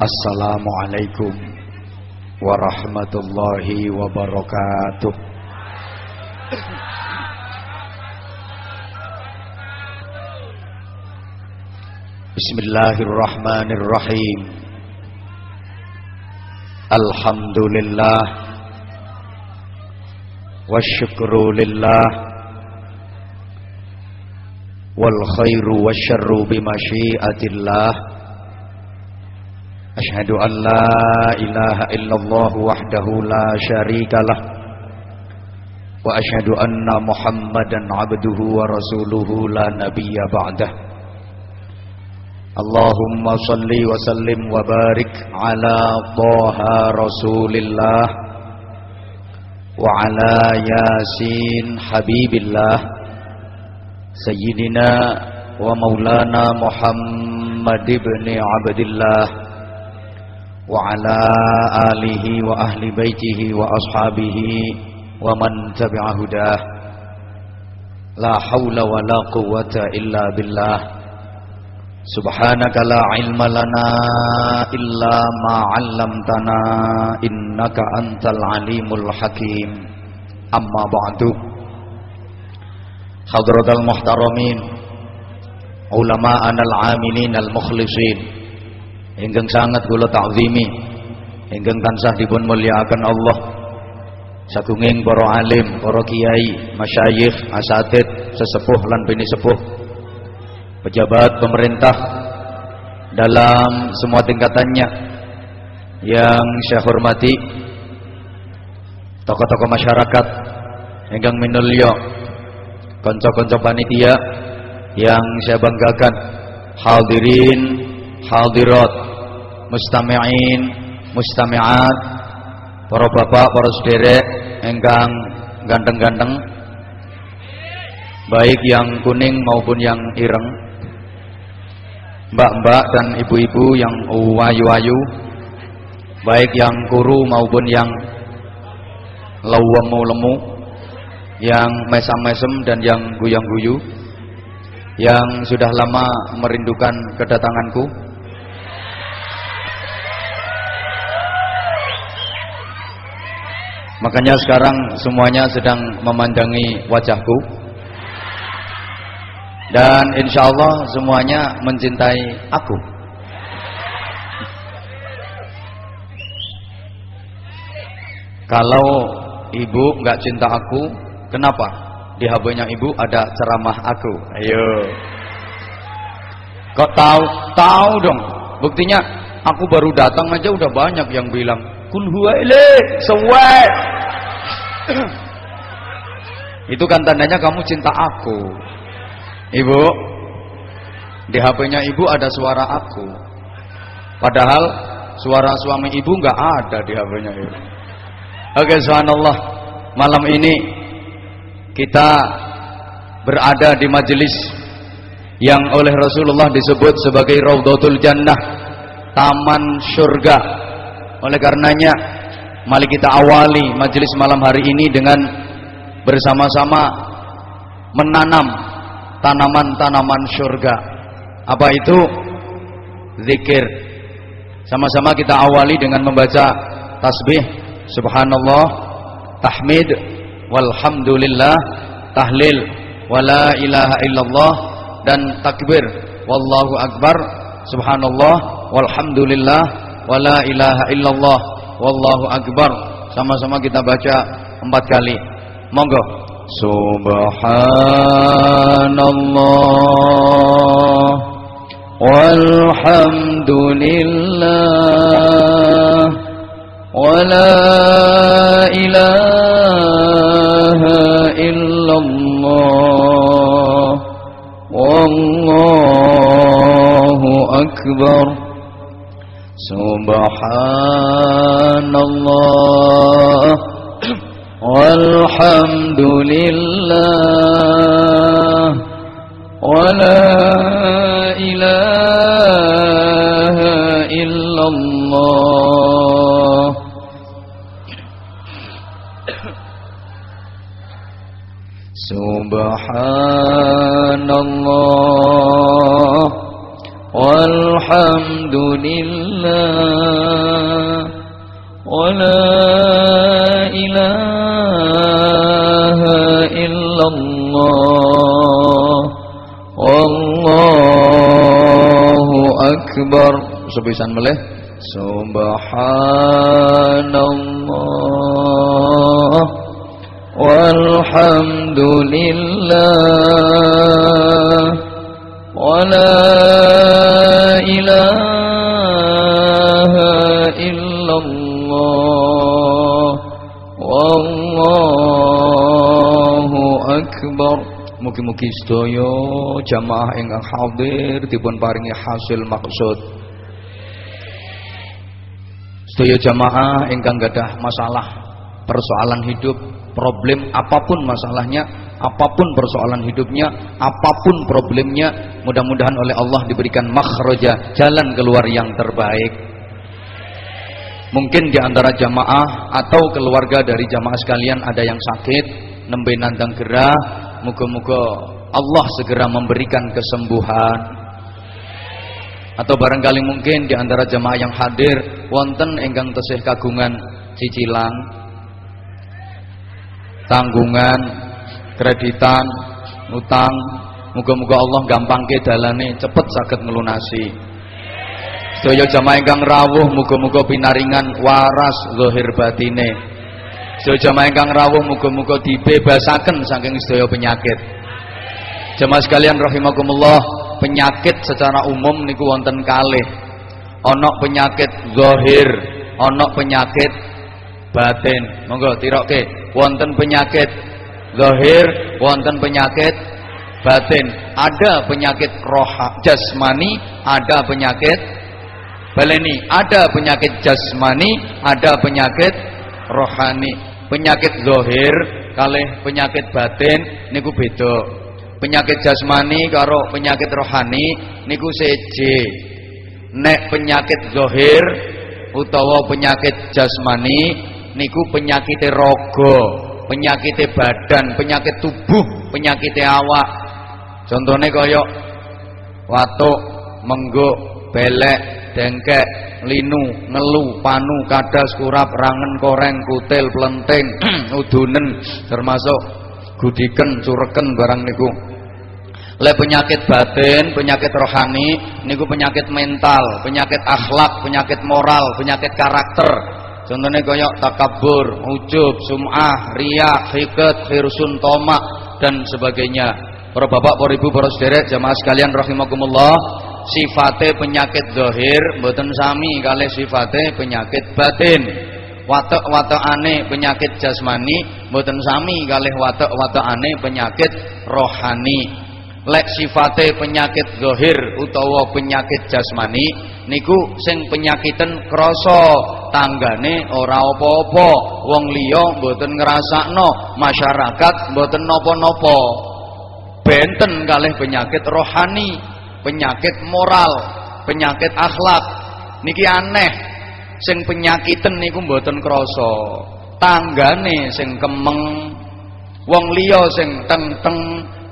السلام عليكم ورحمة الله وبركاته. بسم الله الرحمن الرحيم. الحمد لله والشكر لله والخير والشر بمشيئة الله أشهد أن لا إله إلا الله وحده لا شريك له وأشهد أن محمدا عبده ورسوله لا نبي بعده. اللهم صل وسلم وبارك على طه رسول الله وعلى ياسين حبيب الله سيدنا ومولانا محمد بن عبد الله. وعلى آله وأهل بيته وأصحابه ومن تبع هداه. لا حول ولا قوة إلا بالله. سبحانك لا علم لنا إلا ما علمتنا إنك أنت العليم الحكيم. أما بعد. حضرة المحترمين علماءنا العاملين المخلصين. Ingkang sangat kula ta'zimi. Ingkang tansah dipun mulyakaken Allah. Sagunging para alim, para kiai, masyayikh, asatid, sesepuh lan bini sepuh pejabat pemerintah dalam semua tingkatannya yang saya hormati tokoh-tokoh masyarakat ingkang minulya konco-konco panitia yang saya banggakan. Hadirin hadirat mustami'in mustami'at para bapak para sederek engkang ganteng-ganteng baik yang kuning maupun yang ireng mbak-mbak dan ibu-ibu yang wayu-wayu baik yang kuru maupun yang lemu-lemu yang mesam-mesem dan yang guyang-guyu yang sudah lama merindukan kedatanganku Makanya sekarang semuanya sedang memandangi wajahku. Dan insya Allah semuanya mencintai aku. Kalau ibu nggak cinta aku Kenapa? Di HP-nya ibu ada ceramah aku. Ayo. Kok tahu? Tahu dong. Buktinya aku baru datang aja udah banyak yang bilang Kul huwa sawat. Itu kan tandanya kamu cinta aku. Ibu, di HP-nya ibu ada suara aku. Padahal suara suami ibu nggak ada di HP-nya ibu. Oke, subhanallah. Malam ini kita berada di majelis yang oleh Rasulullah disebut sebagai Raudhatul Jannah, taman surga oleh karenanya, mari kita awali majelis malam hari ini dengan bersama-sama menanam tanaman-tanaman surga. Apa itu? Zikir. Sama-sama kita awali dengan membaca tasbih, subhanallah, tahmid, walhamdulillah, tahlil, wala ilaha illallah dan takbir, wallahu akbar, subhanallah, walhamdulillah, wala ilaha illallah. Wallahu akbar. Sama-sama kita baca empat kali. Monggo. Subhanallah. Walhamdulillah. Wala ilaha illallah. Wallahu akbar سبحان sepisan meleh. Subhanallah. Walhamdulillah. Wala ilaha illallah. Wallahu akbar. Mugi-mugi sedaya jamaah ingkang hadir dipun paringi hasil maksud Sedaya jamaah ingkang gadah masalah persoalan hidup, problem apa pun masalahnya, apa pun persoalan hidupnya, apa pun problemnya, mudah-mudahan oleh Allah diberikan makhraja, jalan keluar yang terbaik. Mungkin di antara jamaah atau keluarga dari jamaah sekalian ada yang sakit, nembe nandang gerah, muga-muga Allah segera memberikan kesembuhan atau barangkali mungkin di antara jemaah yang hadir wonten ingkang tesih kagungan cicilan tanggungan kreditan utang muga-muga Allah gampang ke dalane cepet saged ngelunasi. Sedaya jamaah ingkang rawuh muga-muga pinaringan waras zahir batine. Sedaya jamaah ingkang rawuh muga-muga dibebasaken saking sedaya penyakit. Jemaah sekalian rahimakumullah penyakit secara umum niku wonten kalih ana penyakit zahir ana penyakit batin. Monggo tiroke wonten penyakit zahir wonten penyakit batin. Ada penyakit roh jasmani ada penyakit baleni. Ada penyakit jasmani ada penyakit rohani. Penyakit zahir kalih penyakit batin niku beda. Penyakit jasmani karo penyakit rohani niku seje nek penyakit zohir utawa penyakit jasmani niku penyakit rogo penyakit badan penyakit tubuh penyakit awak. Contohnya koyok watuk mengguk belek dengkek linu ngelu panu kadas kurap rangen koreng kutil pelenting udunen termasuk gudiken cureken barang niku Le penyakit batin, penyakit rohani, niku penyakit mental, penyakit akhlak, penyakit moral, penyakit karakter. Contohnya koyok takabur, ujub, sum'ah, riak, hiket, hirsun, tomak dan sebagainya. Para bapak, para ibu, para sederek, jamaah sekalian rahimakumullah, sifate penyakit zahir mboten sami kali sifate penyakit batin. Watak-watak aneh penyakit jasmani mboten sami kalih watak-watak aneh penyakit rohani lek sifate penyakit zahir utawa penyakit jasmani niku sing penyakiten krasa tanggane ora apa-apa. Wong liya mboten ngrasakno masyarakat mboten napa-napa. Benten kalih penyakit rohani penyakit moral penyakit akhlak. Niki aneh sing penyakiten niku mboten krasa. Tanggane sing kemeng wong liya sing teng-teng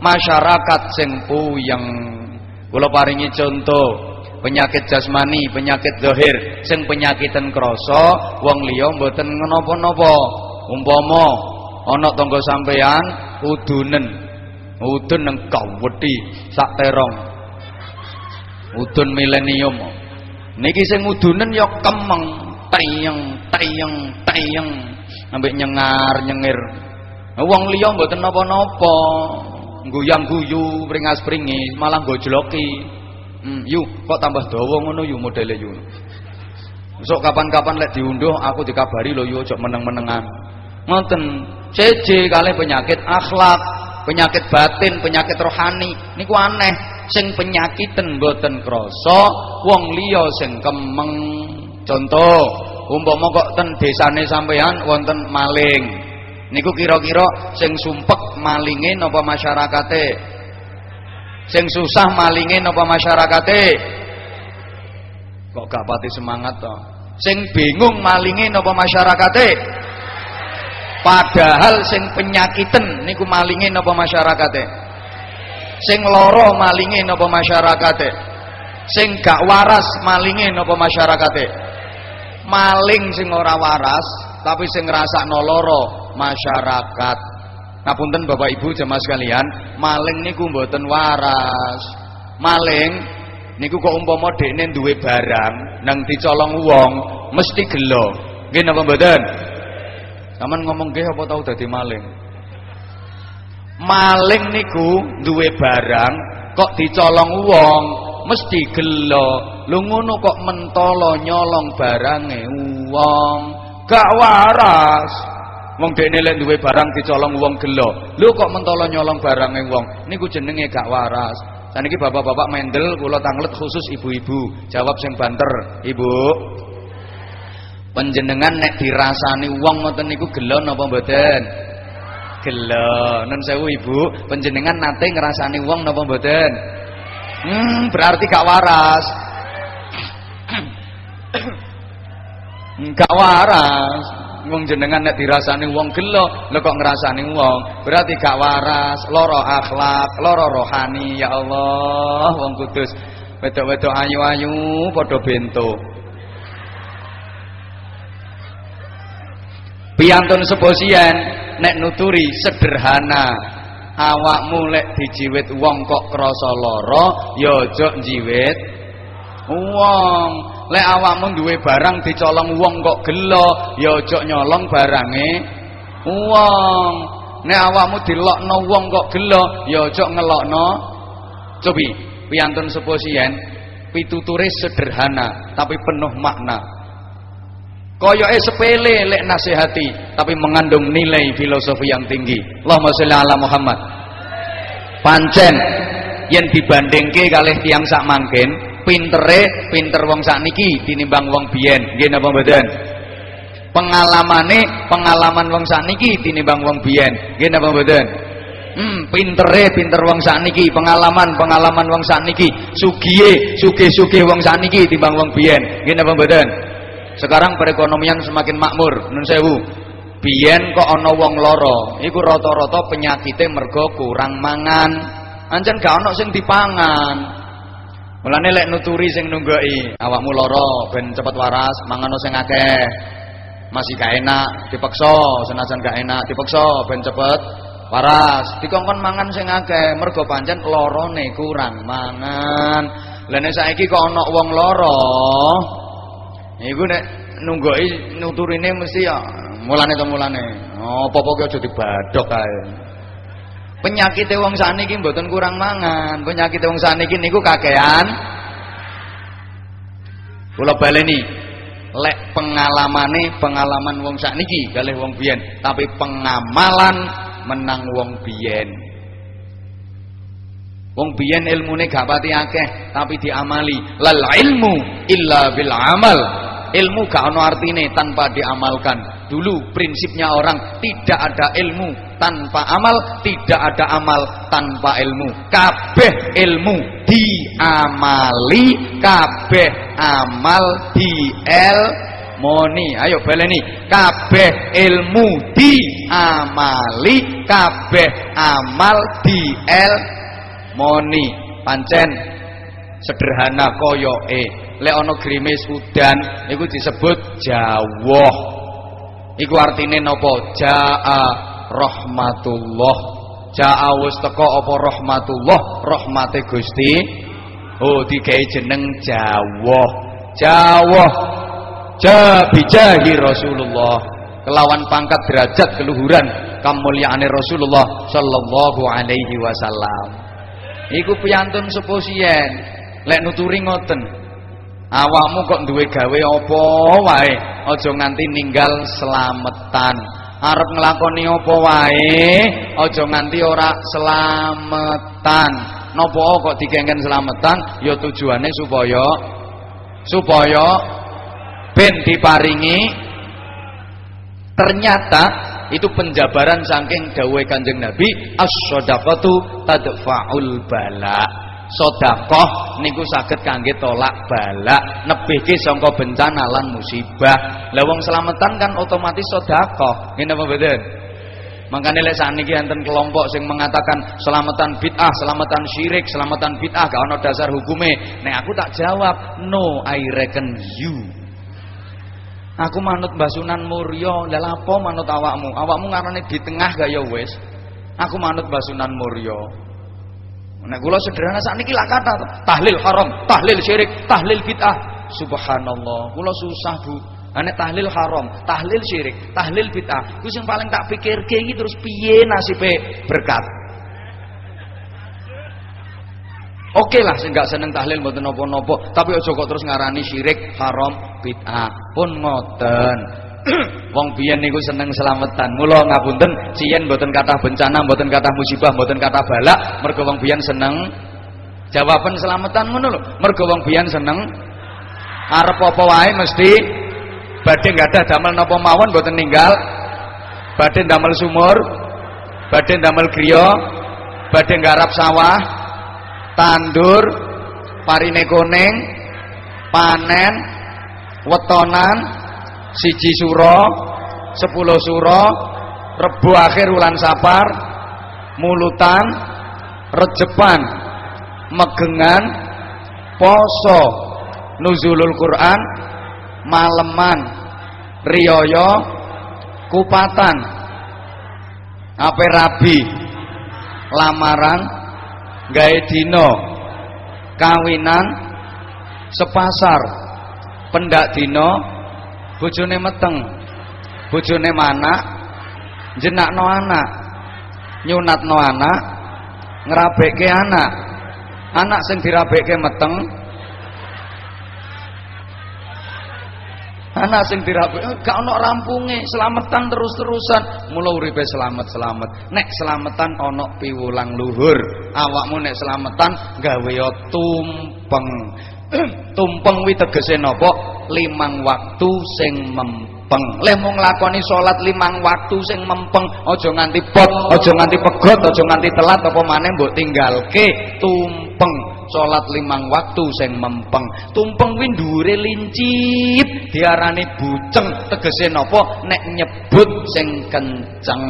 masyarakat sing puyeng. Kula paringi contoh penyakit jasmani penyakit zahir sing penyakiten krasa wong liya mboten napa-napa umpama ana tangga sampean udunen. Udun nang kawedi sak terong. Udun milenium. Niki sing udunen ya kemeng tayeng tayeng tayeng ambek nyengar nyengir wong liya mboten napa-napa. Guyang guyu pringas pringis malah gojloki hmm, yuk kok tambah dawa ngono yuk modele yuk besok kapan-kapan lek diunduh aku dikabari lo yuk cok meneng-menengan. Ngoten CJ kali penyakit akhlak penyakit batin penyakit rohani. Niku aneh sing penyakiten boten krasa wong liya sing kemeng. Contoh umpama kok ten desane sampean wonten maling niku kira-kira sing sumpek malinge napa masyarakate? Sing susah malinge napa masyarakate? Kok gak pati semangat to? Sing bingung malinge napa masyarakate? Padahal sing penyakiten niku malinge napa masyarakate? Sing loro malinge napa masyarakate? Sing gak waras malinge napa masyarakate? Maling sing ora waras tapi sing ngrasakno lara masyarakat. Ngapunten Bapak Ibu jemaah sekalian maling niku mboten waras. Maling niku kok umpama dekne duwe barang nang dicolong wong mesti gelo. Nggih napa mboten? Saman ngomong nggih apa tau dadi maling? Maling niku duwe barang kok dicolong wong mesti gelo. Lu ngono kok mentolo nyolong barange wong. Gak waras wong dekne lek duwe barang dicolong wong gelo. Lu kok mentolo nyolong barange wong? Niku jenenge gak waras. Saniki bapak-bapak mendel kula tanglet khusus ibu-ibu. Jawab sing banter ibu. Panjenengan nek dirasani wong ngoten niku gelo napa mboten? Gelo. Nun sewu ibu. Panjenengan nate ngrasani wong napa mboten? Hmm, berarti gak waras. Gak waras. Wong jenengan nek dirasani wong gelo, lho kok ngrasani wong, berarti gak waras, loro akhlak, loro rohani ya Allah, wong kudus. Wedok-wedok ayu-ayu padha bento. Piantun seposian nek nuturi sederhana awakmu lek dijiwit wong kok krasa lara ya aja njiwit wong lek awakmu duwe barang dicolong wong kok gelo ya aja nyolong barange. Wong nek awakmu dilokno wong kok gelo ya aja ngelokno. Cobi piantun seposien pituture sederhana tapi penuh makna. Koyoke sepele lek nasihati tapi mengandung nilai filosofi yang tinggi. Allahumma sholli ala Muhammad. Pancen yen dibandingke kalih tiang sak mangkin pintere pinter wong sakniki tinimbang wong biyen nggih napa mboten pengalamane pengalaman wong sakniki tinimbang wong biyen nggih napa mboten Hmm, pintere pinter wong sakniki, pengalaman pengalaman wong sakniki, sugiye sugih-sugih wong sakniki timbang wong biyen. Nggih napa mboten? Sekarang perekonomian semakin makmur, nun sewu. Biyen kok ana wong lara, iku rata-rata penyakite mergo kurang mangan. Ancen gak ana sing dipangan. Mulane lek nuturi sing nunggoki, awakmu lara ben cepet waras, mangan sing akeh. Masih gak enak, dipaksa, senajan gak enak, dipaksa ben cepet waras. Dikongkon mangan sing akeh, mergo pancen larane kurang mangan. Lah nek saiki kok ana wong lara, Iku nek nunggoki nuturine mesti ya mulane to mulane. Apa-apa ki aja dibadhok kae. Penyakit wong sakniki mboten kurang mangan, penyakit wong sakniki niku kakean. Kula baleni, lek pengalamane pengalaman wong sakniki kalih wong biyen, tapi pengamalan menang wong biyen. Wong biyen ilmune gak pati akeh, tapi diamali. Lal ilmu illa bil amal ilmu gak ono artine tanpa diamalkan. Dulu prinsipnya orang tidak ada ilmu tanpa amal tidak ada amal tanpa ilmu. Kabeh ilmu diamali kabeh amal di el moni ayo baleni. Kabeh ilmu diamali kabeh amal di el moni pancen sederhana koyoke. Lek ana grimis udan iku disebut jawah. Iku artine napa? Jaa rahmatullah. Jaa wis teko apa rahmatullah? Rahmate Gusti. Oh digawe jeneng jawah. Jawah. Jabijahi Rasulullah. Kelawan pangkat derajat keluhuran kamulyaane Rasulullah sallallahu alaihi wasallam. Iku piyantun seposien lek nuturi ngoten awakmu kok duwe gawe apa wae? Aja nganti ninggal selametan. Arep nglakoni apa wae? Aja nganti ora selametan. Napa kok dikengken selametan? Ya tujuane supaya supaya ben diparingi ternyata itu penjabaran saking dawuhe Kanjeng Nabi as-shadaqatu tadfa'ul bala sedekah niku saged kangge tolak balak nebihke sangka bencana lan musibah lah selamatan kan otomatis sedekah ngene apa mboten Makanya lek sakniki enten kelompok sing mengatakan selamatan bid'ah, selamatan syirik, selamatan bid'ah gak ono dasar hukume. Nek aku tak jawab, no I reckon you. Aku manut Mbah Sunan Muryo, lha apa manut awakmu? Awakmu ngarane di tengah gak ya wis. Aku manut Mbah Sunan Muryo. Nek kula sederhana sakniki lak kata tahlil haram, tahlil syirik, tahlil bid'ah. Subhanallah, kula susah, Bu. Ane tahlil haram, tahlil syirik, tahlil bid'ah. Ku sing paling tak pikir iki terus piye nasibe berkat. Oke lah sing gak seneng tahlil mboten napa-napa, tapi aja kok terus ngarani syirik, haram, bid'ah. Pun ngoten. Wong biyen niku seneng selamatan. Mula ngapunten, ciyen mboten kathah bencana, mboten kathah musibah, mboten kathah balak, mergo wong biyen seneng jawaban selamatan ngono lho. Mergo wong biyen seneng arep apa wae mesti badhe ada damel napa mawon mboten ninggal badhe damel sumur badhe damel griya badhe nggarap sawah tandur parine kuning panen wetonan siji suro sepuluh suro rebu akhir bulan sapar mulutan rejepan megengan poso nuzulul Quran maleman riyoyo kupatan apa rabi lamaran gawe kawinan sepasar pendak dino bojone meteng. Bojone jenak no anak. Nyunat no anak. Ngerabeke anak. Anak sing dirabeke meteng. Anak sing dirapi eh, gak ono rampunge. Selamatan terus-terusan. Mula uripe selamat-selamat nek selamatan ono piwulang luhur. Awakmu nek selamatan gawe tumpeng tumpeng wi tegese limang waktu sing mempeng. Leh mung nglakoni salat limang waktu sing mempeng aja nganti pot aja nganti pegot aja nganti telat apa maneh mbok tinggalke? Tumpeng. Salat limang waktu sing mempeng. Tumpeng kuwi dhuwure lincip diarani buceng. Tegese napa? Nek nyebut sing kenceng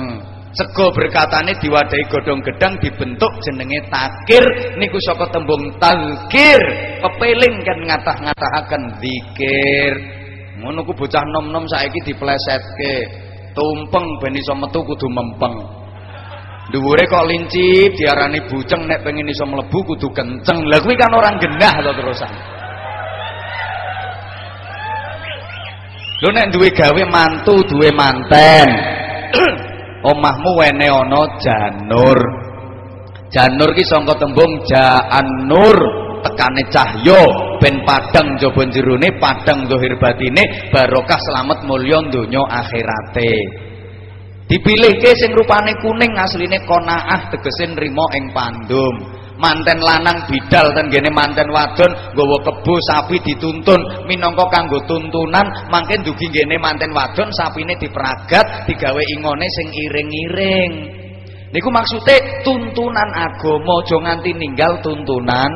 sego berkatane diwadahi godhong gedang dibentuk jenenge takir niku saka tembung talkir kepeling kan ngatah-ngatahaken zikir ngono ku bocah nom-nom saiki diplesetke tumpeng ben iso metu kudu mempeng Dhuwure kok lincip diarani buceng nek pengen iso mlebu kudu kenceng. Lah kan orang genah to terusan. Lho nek duwe gawe mantu, duwe manten. Omahmu wene janur. Janur ki tembung jaanur, tekane cahya ben padang jaba jerone, padang zahir batine, barokah selamat mulya donya akhirate. dipilihke sing rupane kuning asline konaah tegese nrimo ing pandum manten lanang bidal ten gene manten wadon nggawa kebo sapi dituntun. Minangka kanggo tuntunan mangke dugi gene manten wadon sapine diperagat digawe ingone sing iring-iring. Niku maksude tuntunan agama aja nganti ninggal tuntunan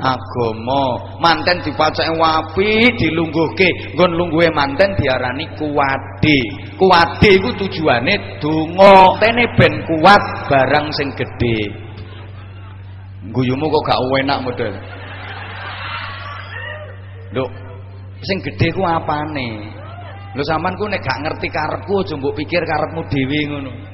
agama. Manten dipacake wapi dilungguhke. Nggon lungguhe manten diarani kuwade kuwade iku tujuane donga. Tene ben kuat barang sing gedhe guyumu kok gak enak model. Lho sing gedhe ku apane? Lho sampean ku nek gak ngerti karepku aja pikir karepmu dhewe ngono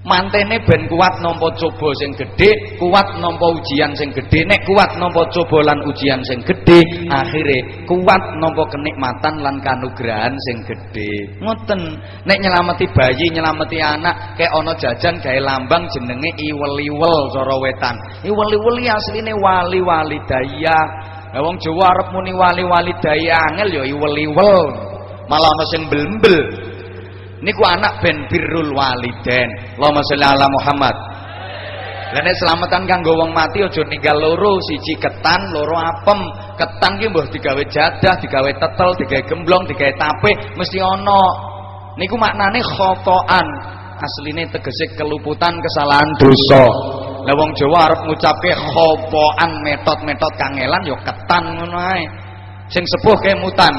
mantene ben kuat nampa coba sing gedhe kuat nampa ujian sing gedhe. Nek kuat nampa coba lan ujian sing gedhe akhire kuat nampa kenikmatan lan kanugrahan sing gedhe. Ngoten. Nek nyelameti bayi nyelameti anak kayak ana jajan gawe lambang jenenge iwel-iwel cara wetan. Iwel-iwel asline wali-wali daya lah wong Jawa arep muni wali-wali daya angel ya iwel-iwel. Malah ana sing mbel-mbel niku anak ben birrul waliden Allahumma sholli ala Muhammad. Lah nek selamatan kanggo wong mati aja ninggal loro siji ketan loro apem. Ketan ki mbuh digawe jadah digawe tetel digawe gemblong digawe tape mesti ana. Niku maknane khotoan. Asline tegese keluputan kesalahan dosa. Lah wong Jawa arep ngucapke khopoan metode-metode kangelan ya ketan ngono ae. Sing sepuh kemutan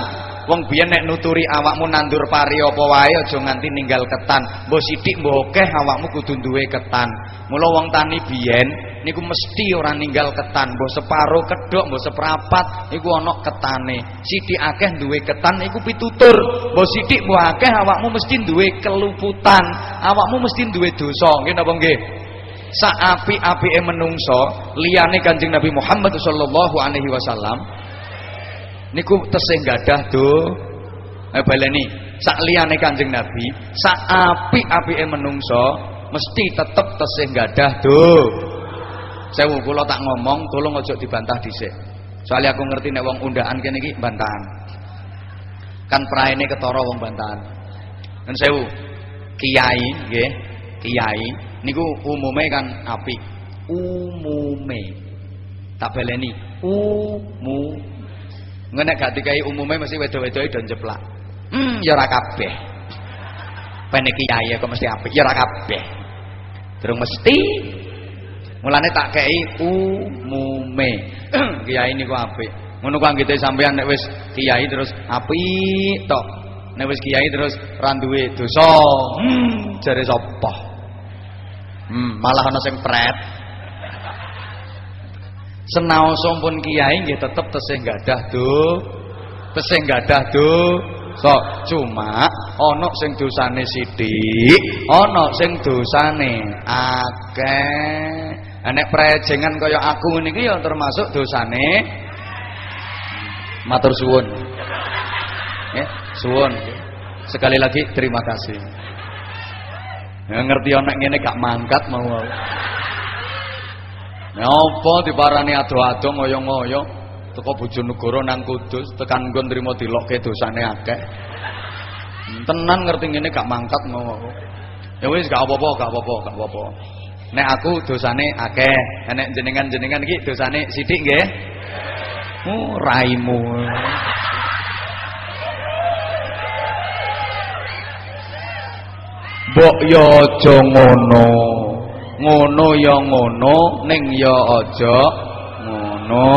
wong biyen nek nuturi awakmu nandur pari apa wae aja nganti ninggal ketan. Mbok sithik mbok akeh awakmu kudu duwe ketan. Mula wong tani biyen niku mesti ora ninggal ketan. Mbok separo kedok mbok seprapat iku ana ketane. Sithik akeh duwe ketan iku pitutur. Mbok sithik mbok akeh awakmu mesti duwe keluputan. Awakmu mesti duwe dosa. Nggih napa nggih? Saapi-apike menungso liyane Kanjeng Nabi Muhammad sallallahu alaihi wasallam niku tesih gadah do. Eh baleni. Sak liyane Kanjeng Nabi saapi-apike menungso mesti tetep tesih gadah do. Sewu kula tak ngomong tolong aja dibantah dhisik. Soalnya aku ngerti nek wong undaan kene iki bantahan. Kan praene ketara wong bantahan. Dan sewu kiai nggih kiai niku umume kan apik. Umume. Tak baleni ngenek gak dikai umume mesti wedo-wedoe do jeplak. Hmm. Ya ora kabeh. Pene kiai kok mesti apik? Ya ora kabeh. Durung mesti. Mulane tak kei umume. Kiai niku apik. Ngono ku anggite sampean nek wis kiai terus apik tok. Nek wis kiai terus ra duwe dosa. Hmm jare sapa? Hmm, malah ana sing pret. Senaosa pun kiai nggih tetep tesih gadah do. Tesih gadah do. Cuma ana sing dosane sithik, ana sing dosane akeh. Nek prejengan kaya aku niki ya termasuk dosane matur suwun. Ya, suwun. Sekali lagi terima kasih. Ya ngerti anak ngene gak mangkat mau. Ya apa diparani ado-ado ngoyo-ngoyo teko Bojonegoro nang Kudus tekan nggon trimo dilokke dosane akeh. Tenan ngerti ngene gak mangkat mau. Ya wis gak apa-apa, gak apa-apa, gak apa-apa. Nek aku dosane akeh, nek jenengan-jenengan iki dosane sithik nggih. Oh, raimu. Mbok ya aja ngono. Ngono ya ngono, ning ya aja ngono.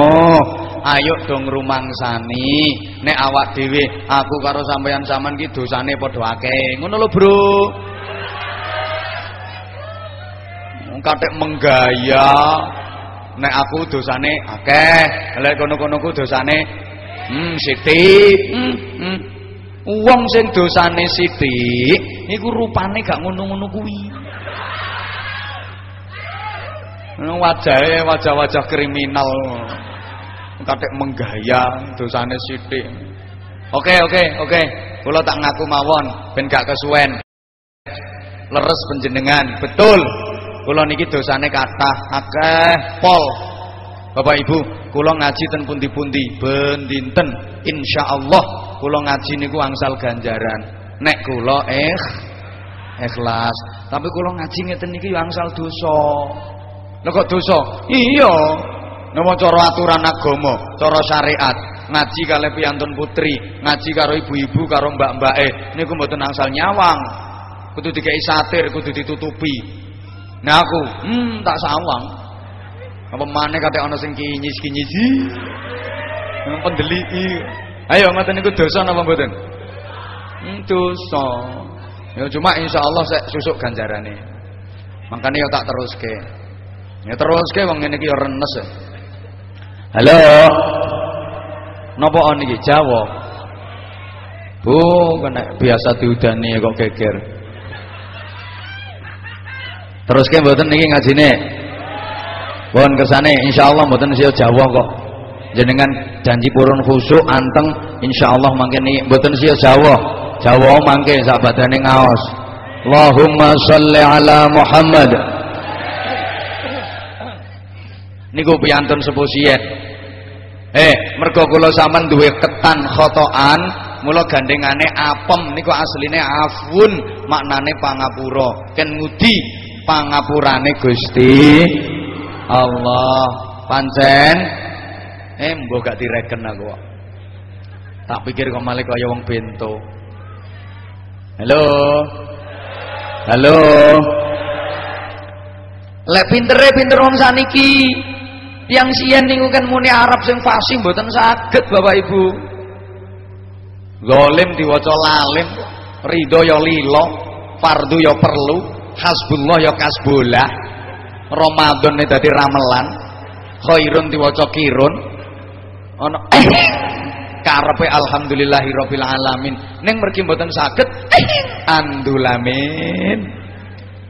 Ayo dong rumangsani. Nek awak dhewe aku karo sampeyan sampean ki dosane padha akeh. Ngono lho, Bro. Katek menggaya. Nek aku dosane akeh, lek kono-kono ku dosane hmm sithik. Hmm, hmm. Wong sing dosane sithik iku rupane gak ngono-ngono kuwi. Wajahe wajah-wajah kriminal. Katik menggaya dosane sithik. Oke, oke, oke. Kula tak ngaku mawon ben gak kesuwen. Leres penjenengan, betul. Kula niki dosane kathah akeh pol. Bapak Ibu, kula ngaji ten pundi-pundi ben dinten insyaallah kula ngaji niku angsal ganjaran nek kula eh ikhlas tapi kula ngaji ngeten niki yo angsal dosa lho kok dosa? Iya. Napa cara aturan agama cara syariat. Ngaji kali piantun putri ngaji karo ibu-ibu karo mbak-mbake. Niku mboten angsal nyawang. Kudu dikai satir kudu ditutupi. Nah aku hmm tak sawang. Apa maneh kate ana sing kinyis-kinyis pendeliki. Ayo ngoten niku dosa napa mboten? Hmm, dosa. Ya cuma insyaallah saya susuk ganjarane. Makanya ya tak teruske. Ya teruske wong ngene iki ya renes. Ya. Halo. Napa on iki Jawa? Bu, kena biasa diudani kok geger. Teruske mboten niki ngajine. Pun kersane insyaallah mboten sia Jawa kok jenengan janji purun khusuk anteng insyaallah mangke niki mboten sia Jawa Jawa mangke sak badane ngaos Allahumma sholli ala Muhammad niku piantun sepusiyen eh mergo kula sampean duwe ketan khotoan mula gandengane apem niku asline afun maknane pangapura ken ngudi pangapurane Gusti Allah pancen Eh mbok gak direken aku. Tak pikir kok malah kaya wong bento. Halo. Halo. Lek pintere pinter wong saniki. Yang sian niku kan muni Arab sing fasih mboten saged Bapak Ibu. zalim diwaca lalim ridho ya lilo fardu ya perlu hasbullah ya kasbullah Ramadan ini dadi ramelan khairun diwaca kirun. Ana karepe alhamdulillahirabbil alamin. Ning mergi mboten saged andulamin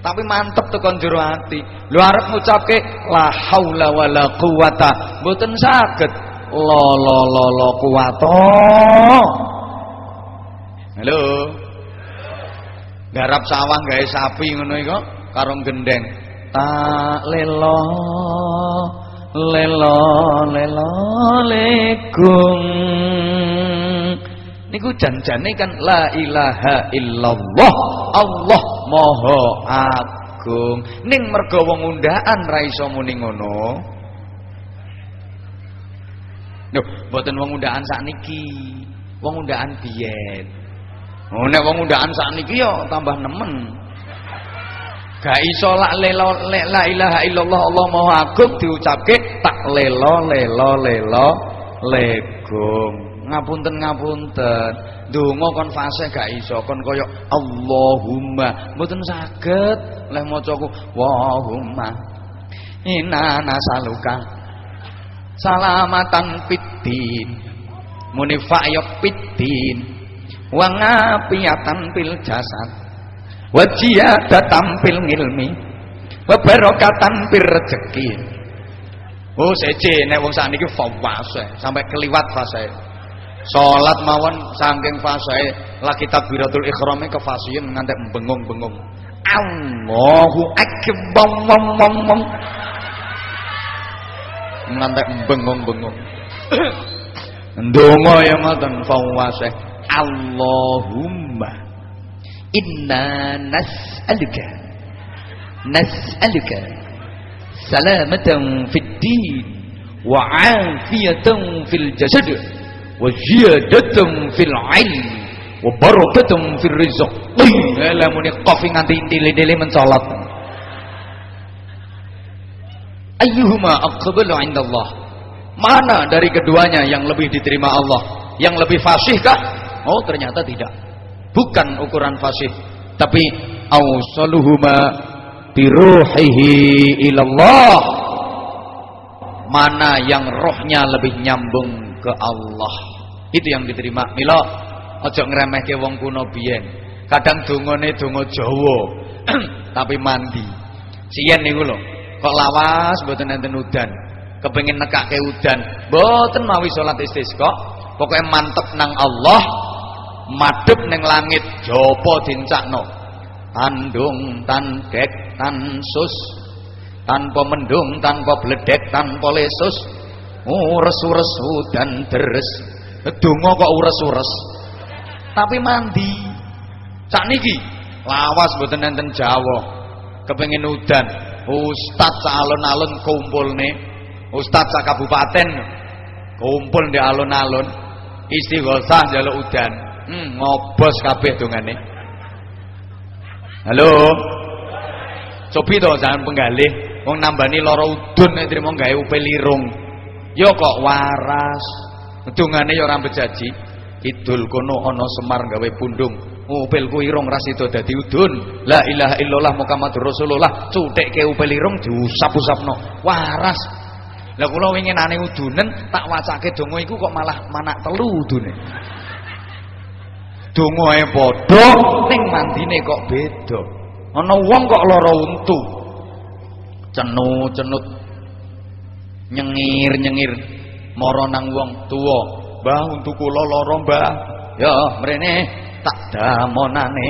tapi mantep tekan jero ati lho arep ngucapke la haula wala quwata. Mboten saged. La la la la kuwato halo. Garap sawah gawe sapi ngono iku karo gendeng. Tak lelo lelo lelo legung. Niku janjane kan la ilaha illallah. Allah maha agung. Ning merga wong undaan ra iso muni ngono. Lho mboten wong undaan sakniki. Wong undaan biyen. Oh nek wong undaan sakniki yo tambah nemen. Gak iso la lelo la ilaha illallah Allah maha agung diucapke tak lelo lelo lelo legong ngapunten ngapunten donga kon fase gak iso kon kaya Allahumma. Mboten saged. Leh macaku Wahumma inna nasaluka salamatan fiddin. Muni fa'yok fiddin. Wa ngapiyatan jasad wa jiyadatan fil ilmi wa barokatan rezeki oh seje nek wong sakniki fawase sampai keliwat fase salat mawon saking fase lagi takbiratul ikhrame kefasiyen ngantek bengung-bengung Allahu akbar ngantek bengong-bengong. Ndonga ya ngoten fawasih Allahumma inna nas'aluka nas'aluka salamatan fid din wa afiyatan fil jasad wa fil ilm wa barakatan fil rizq lamun kofi nganti intile-intile mencolot. ayyuhuma aqbalu indallah mana dari keduanya yang lebih diterima Allah? Yang lebih fasihkah oh ternyata tidak. Bukan ukuran fasih tapi awsaluhuma biruhihi ilallah. Mana yang rohnya lebih nyambung ke Allah. Itu yang diterima. Milo ojo ngremehke wong kuno biyen. Kadang dongane donga Jawa tapi mandi. Siyen niku lho kok lawas mboten enten udan? Kepengin nekake udan. Mboten mawi salat istisqa. Pokoke mantep nang Allah madhep ning langit. Jopo dincakno? Tandung tandek tansus tanpa mendung tanpa bledek tanpa lesus ures-ures udan deres. Donga kok ures-ures. Tapi mandi. Sakniki lawas mboten enten Jawa. Kepengin udan. Ustadz sa alun-alun nih. Ustadz sa kabupaten. Kumpul di alun-alun. Istighosah jaluk udan. Hmm, ngobos kabeh dongane. Halo? Cobi to jangan penggalih. Wong nambani lara udun nek trimo gawe upelirung ya kok waras. Dongane ya ora bejaji kidul kono ana semar gawe pundung. Upilku irung ras itu dadi udun. La ilaha illallah muhammadur rasulullah. Cutekke upil irung diusap-usapno. Waras. Lah kula winginane udunen tak wacake donga iku kok malah manak telu udune. Dongae padha ning mandine kok beda. Ana wong kok lara untu. Cenut-cenut nyengir-nyengir. Mara nang wong tuwa. Mbah untu kula lara mbah. Ya mrene tak damonane.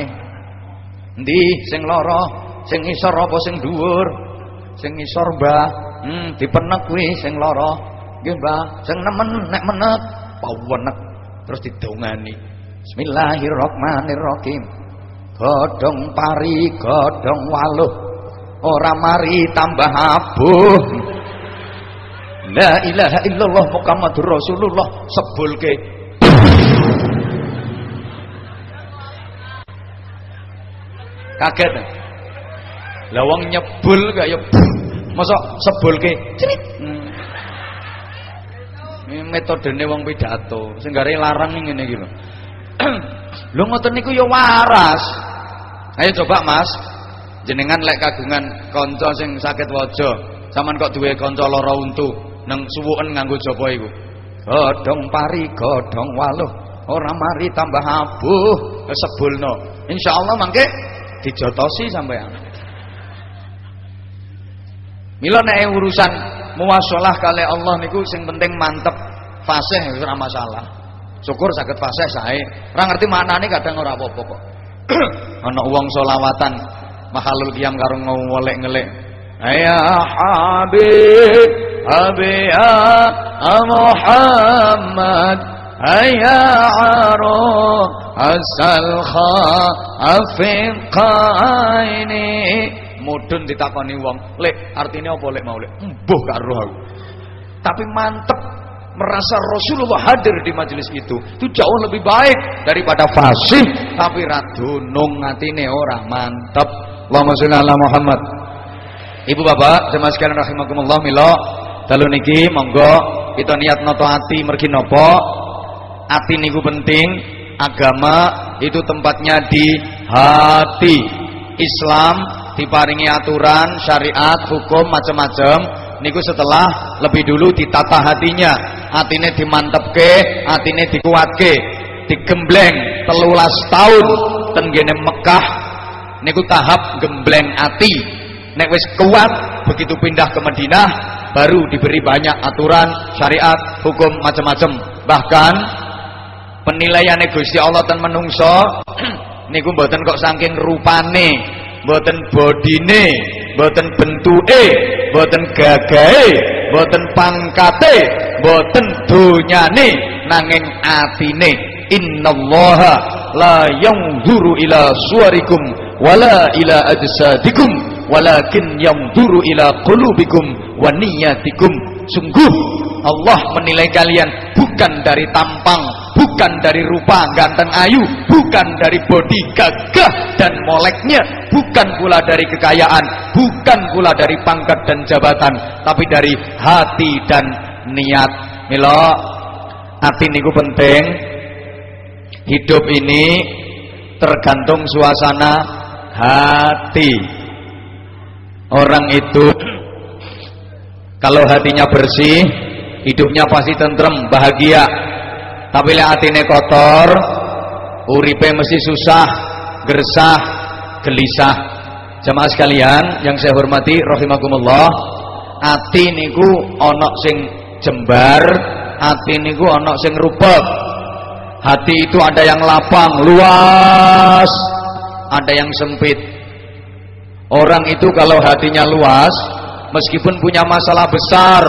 Ndi sing lara? Sing isor apa sing dhuwur? Sing isor mbah. Hmm dipenek kuwi sing lara. Nggih mbah. Sing nemen nek menek pawenek. Terus didongani. Bismillahirrahmanirrahim. Godhong pari godhong waluh. Ora mari tambah abuh La ilaha illallah Muhammadur Rasulullah. Sebulke. Kaget lah wong nyebul kaya masa sebulke. Crit. Hmm. ini metodene wong pidato. Sing gare larang ngene iki lho. Lho ngoten niku ya waras. Ayo coba Mas, jenengan lek kagungan kanca sing sakit waja, sampean kok duwe kanca lara untu, nang suwuken nganggo japa iku? Godhong pari, godhong waluh, ora mari tambah abuh, sebulno. Insyaallah mangke dijotosi sampean. Mila nek urusan muwasalah kali Allah niku sing penting mantep fasih ora masalah. Syukur saged fasih sae. Ora ngerti maknane kadang ora apa-apa kok. Ana wong selawatan mahalul qiyam karo ngolek-ngelek. Ya Habib, Habib ya Muhammad, ya Aruh asal khafiqaini mudun ditakoni wong lek artinya apa lek mau lek mbuh gak roh tapi mantep merasa Rasulullah hadir di majelis itu itu jauh lebih baik daripada fasih tapi radunung ngatine orang mantep Allahumma sholli ala Muhammad Ibu bapak jemaah sekalian rahimakumullah milo dalu niki monggo. Kita niat noto ati mergi nopo. Ati niku penting. Agama itu tempatnya di hati. Islam diparingi aturan syariat hukum macam-macam niku setelah lebih dulu ditata hatinya. Atine dimantepke atine dikuatke. Digembleng telulas tahun tenggene Mekah. Niku tahap gembleng ati. Nek wis kuat begitu pindah ke Madinah baru diberi banyak aturan syariat hukum macam-macam. Bahkan penilaian Gusti Allah dan menungso niku mboten kok saking rupane mboten bodine mboten bentuke mboten gagahe mboten pangkate mboten donyane nanging atine. Innallaha la yanzuru ila suwarikum wala ila ajsadikum walakin yanzuru ila qulubikum wa niyyatikum sungguh Allah menilai kalian bukan dari tampang bukan dari rupa ganteng ayu bukan dari bodi gagah dan moleknya bukan pula dari kekayaan bukan pula dari pangkat dan jabatan tapi dari hati dan niat. Milo hati niku penting. Hidup ini tergantung suasana hati orang itu kalau hatinya bersih hidupnya pasti tentrem bahagia. Tapi lek atine kotor uripe mesti susah gersah gelisah. Jamaah sekalian yang saya hormati rahimakumullah ati niku ana sing jembar ati niku ana sing rupek hati itu ada yang lapang luas ada yang sempit orang itu kalau hatinya luas meskipun punya masalah besar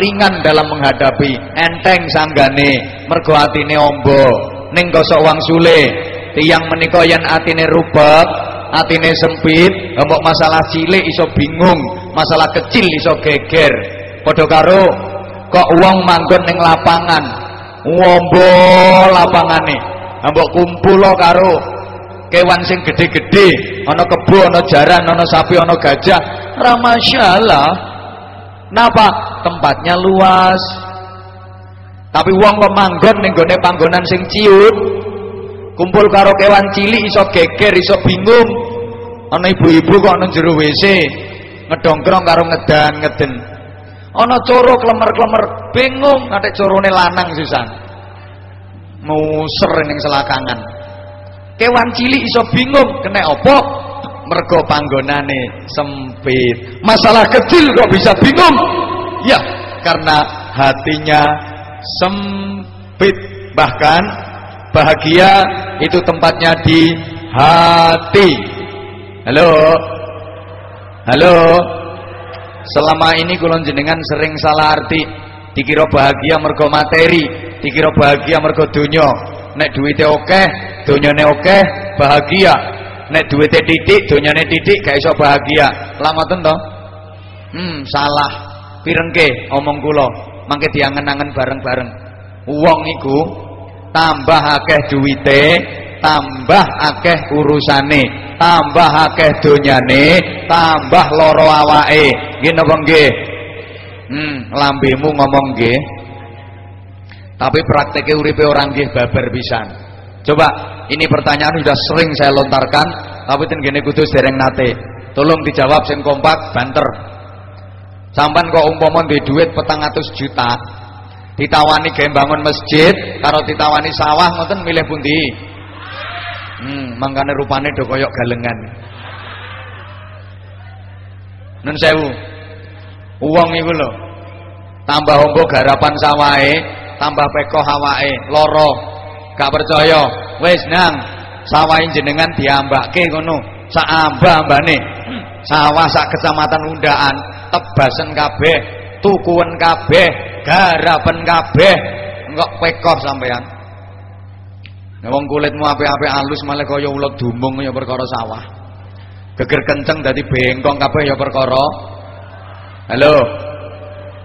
ringan dalam menghadapi enteng sanggane mergo atine ombo ning gosok wang sule tiang menika yen atine rubek atine sempit mbok masalah cilik iso bingung masalah kecil iso geger. Padha karo kok wong manggon ning lapangan ngombo lapangane mbok kumpul karo kewan sing gede-gede ana kebo ana jaran ana sapi ana gajah ra masyaallah Napa? Tempatnya luas. Tapi wong kok manggon panggonan sing ciut. Kumpul karo kewan cilik iso geger, iso bingung. Ana ibu-ibu kok nang jero WC ngedongkrong karo ngedan-ngeden. Ana coro klemer-klemer, bingung nek corone lanang sisan. Muser ning selakangan. Kewan cilik iso bingung, kena opo? mergo panggonane sempit. Masalah kecil kok bisa bingung? Ya karena hatinya sempit. Bahkan bahagia itu tempatnya di hati. Halo? Halo? Selama ini kulon jenengan sering salah arti. Dikira bahagia mergo materi dikira bahagia mergo dunia nek duitnya oke dunyane oke bahagia. Nek duwite titik donyane titik gak iso bahagia. Lah ngoten to? Hmm salah. Pirengke omong kula? Mangke diangen-angen bareng-bareng. Wong iku tambah akeh duwite tambah akeh urusane tambah akeh donyane tambah loro awake. Nggih napa nggih? Hmm lambemu ngomong nggih. Tapi prakteke uripe orang nggih babar pisan Coba, ini pertanyaan sudah sering saya lontarkan, tapi tenggene kudu dereng nate. Tolong dijawab sing kompak, banter. Sampan kok umpama duwe duit petang atus juta, ditawani gawe bangun masjid, karo ditawani sawah ngoten milih pundi? Hmm, mangkane rupane do koyok galengan. Nun sewu. Uang iku lho. Tambah ombo garapan sawahe, tambah pekoh awake, loro. Gak percaya. Wis nang sawahe jenengan diambake ngono. Sak amba-ambane. Sawah sak kecamatan Undaan, tebasen kabeh, tukuan kabeh, garapan kabeh. Engkok pekoh sampean. Nek wong kulitmu apik-apik alus malah kaya ulet dumung ya perkara sawah. Geger kenceng dadi bengkong kabeh ya perkara. Halo.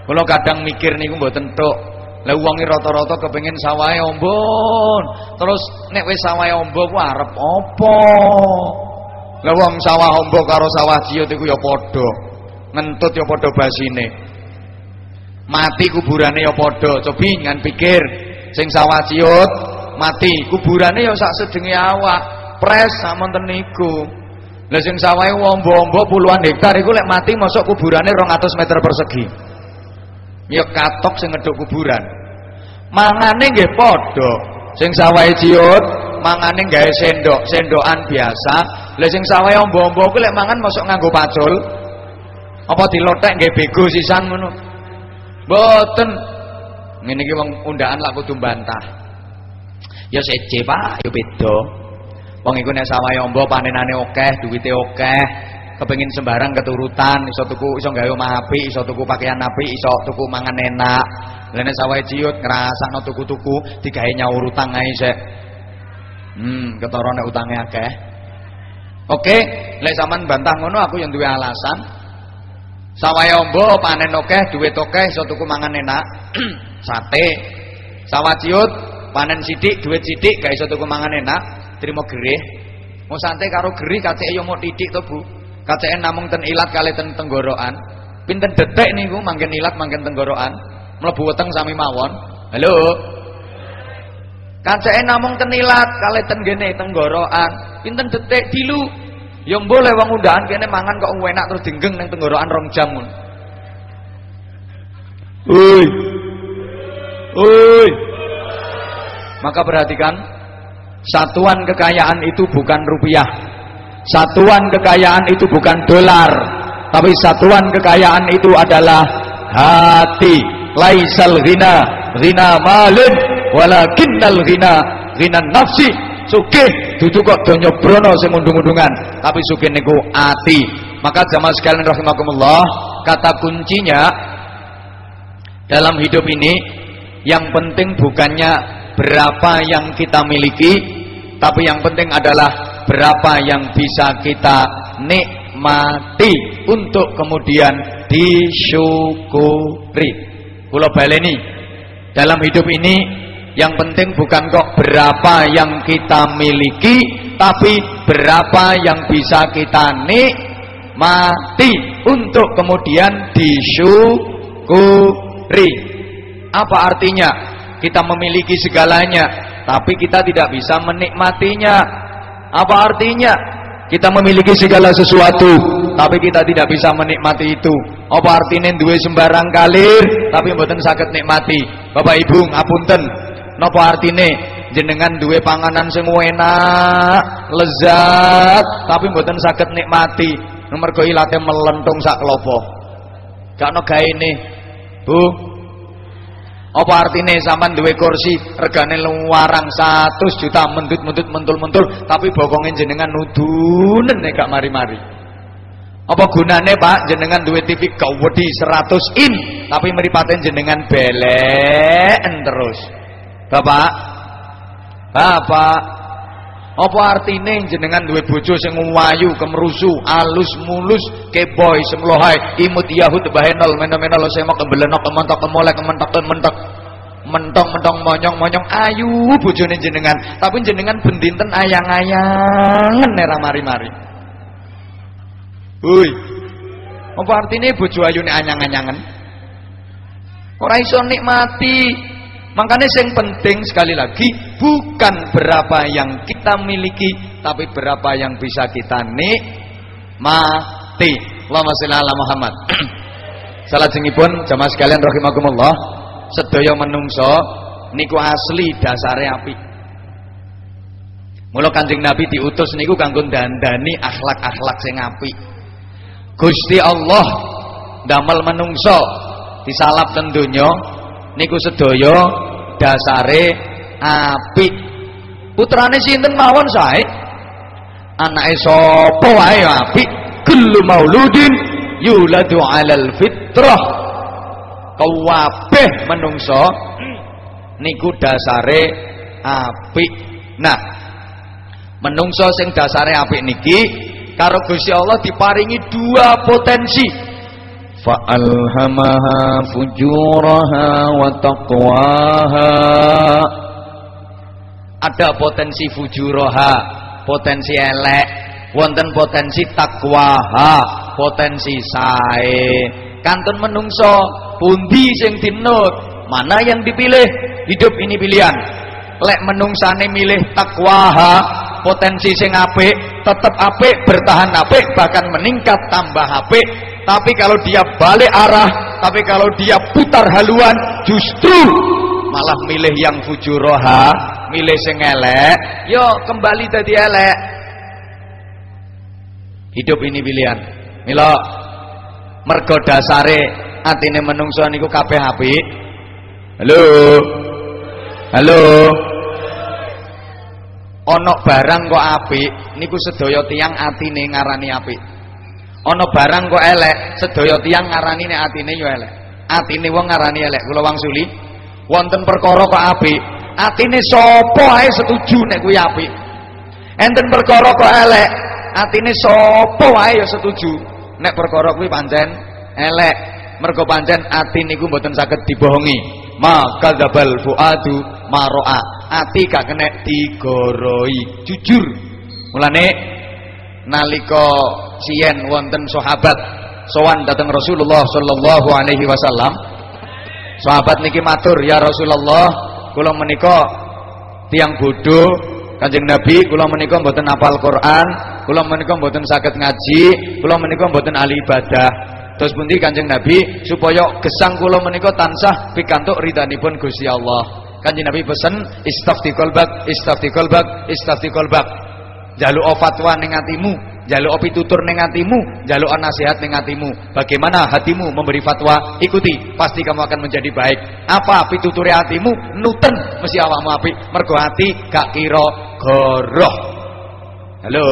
Kula kadang mikir niku mboten tok. Lah wonge rata-rata kepengin sawahe ombon. Terus nek wis sawahe ombo ku arep apa? Lah wong sawah ombo karo sawah ciut iku ya padha. Ngentut ya padha basine. Mati kuburane ya padha. Cobi ngan pikir sing sawah ciut mati kuburane ya sak sedenge awak. Pres samonten niku. Lah sing sawahe ombo-ombo puluhan hektar iku lek mati mosok kuburane 200 meter persegi. Ya katok sing ngeduk kuburan. Mangane nggih padha. Sing sawahe ciut, mangane gawe sendok, sendokan biasa. Lah sing sawahe ombo-ombo ku lek mangan mosok nganggo pacul. Apa dilotek nggih bego sisan ngono. Mboten. Ngene iki wong undaan lak kudu bantah. Ya sece, Pak, ya beda. Wong iku nek sawahe ombo panenane akeh, duwite akeh, kepengin sembarang keturutan, iso tuku iso gawe omah apik, iso tuku pakaian apik, iso tuku mangan enak. Lah nek sawahe ciut ngrasakno tuku-tuku digawe nyaur utang ae sik. Hmm, ketara nek utange akeh. Oke, lek sampean bantah ngono aku yang duwe alasan. Sawahe ombo panen akeh, duwit akeh, iso tuku mangan enak. Sate. Sawah ciut panen sithik, duwit sithik, gak iso tuku mangan enak trimo gerih. Mau santai karo gerih kaceke yo mau titik to, Bu. Kaceke namung ten ilat kali ten tenggorokan. Pinten detik niku mangken ilat mangken tenggorokan. Mlebu weteng sami mawon. Halo. Kaceke namung ten ilat kali ten gene tenggorokan. Pinten detik dilu. Ya boleh wong undahan kene mangan kok enak terus dinggeng ning tenggorokan rong jam ngono. Oi. Oi. Maka perhatikan Satuan kekayaan itu bukan rupiah. Satuan kekayaan itu bukan dolar. Tapi satuan kekayaan itu adalah hati. Laisal ghina, ghina malin, walakinnal ghina, ghina nafsi. Sugih dudu kok donya brono sing undung-undungan, tapi sugih niku ati. Maka jamaah sekalian rahimakumullah, kata kuncinya dalam hidup ini yang penting bukannya berapa yang kita miliki tapi yang penting adalah berapa yang bisa kita nikmati untuk kemudian disyukuri. Kula baleni dalam hidup ini yang penting bukan kok berapa yang kita miliki tapi berapa yang bisa kita nikmati untuk kemudian disyukuri. Apa artinya? Kita memiliki segalanya tapi kita tidak bisa menikmatinya. Apa artinya? Kita memiliki segala sesuatu tapi kita tidak bisa menikmati itu. Apa artinya duwe sembarang kalir tapi mboten sakit nikmati? Bapak Ibu ngapunten. Napa artinya? Jenengan duwe panganan sing enak lezat tapi mboten sakit nikmati. Mergo ilate melentung sak klopo. Gak gaene. Bu apa artinya sampean duwe kursi regane luarang 100 juta mendut-mendut mentul-mentul tapi bokongin jenengan nudunen gak mari-mari. Apa gunane Pak jenengan duwe TV gawedi 100 in tapi meripaten jenengan beleken terus. Bapak Bapak apa artinya jenengan duwe bojo sing wayu, kemrusu, alus mulus, keboy, semlohai, imut yahud bahenol, menomenol, semak kebelenok, kementok, kemolek, kementok, kementok, mentong, mentong, monyong, monyong, ayu bojone jenengan. Tapi jenengan bendinten ayang-ayangan nera mari-mari. Hui. Apa artinya bojo ayune anyang-anyangan? Ora iso nikmati Makanya yang penting sekali lagi bukan berapa yang kita miliki, tapi berapa yang bisa kita nikmati. Allahumma sholli ala Muhammad. Salah jengipun jamaah sekalian rahimakumullah, sedaya menungso niku asli dasare api. Mula Kanjeng Nabi diutus niku kanggo dandani akhlak-akhlak sing apik. Gusti Allah damel menungso disalap ten donya niku sedaya dasare apik. Putrane sinten mawon sae? Anake sapa wae apik. Kullu mauludin yuladu 'alal fitrah. Kabeh menungso niku dasare apik. Nah, menungso sing dasare apik niki karo Gusti Allah diparingi dua potensi فألهمها فجورها وتقواها ada potensi fujuroha potensi elek wonten potensi takwaha potensi sae kantun menungso pundi sing dinut mana yang dipilih hidup ini pilihan lek menungsane milih takwaha potensi sing apik tetep apik bertahan apik bahkan meningkat tambah apik tapi kalau dia balik arah tapi kalau dia putar haluan justru malah milih yang fujuroha milih sing elek. Yo kembali tadi elek. Hidup ini pilihan. Milo mergo dasare atine menungso niku kabeh apik. Halo? Halo? Ana barang kok apik niku sedaya tiyang atine ngarani apik ana barang kok elek sedaya tiyang ngarani nek atine yo elek. Atine wong ngarani elek. Kula wangsuli wonten perkara kok apik. Atine sapa ae setuju nek kuwi apik? Enten perkara kok elek atine sapa wae yo setuju? Nek perkara kuwi pancen elek. Mergo pancen ati niku mboten saged dibohongi. Maka dzabal fuadu maroa. Ati gak kena digoroi. Jujur. Mulane nalika siyen wonten sahabat sowan datang Rasulullah sallallahu alaihi wasallam. Sahabat niki matur ya Rasulullah kula menika tiang bodoh Kanjeng Nabi kula menika mboten hafal Quran kula menika mboten saged ngaji kula menika mboten ahli ibadah. Terus pundi Kanjeng Nabi? Supaya gesang kula menika tansah pikantuk ridhanipun Gusti Allah. Kanjeng Nabi pesen istafti qalbak istafti qalbak istafti qalbak jaluk fatwa ning atimu jaluk pitutur ning atimu jaluk nasihat ning atimu. Bagaimana hatimu memberi fatwa? Ikuti pasti kamu akan menjadi baik. Apa pituturi hatimu? Nuten mesti awakmu apik. Mergo ati gak kira goroh. Halo?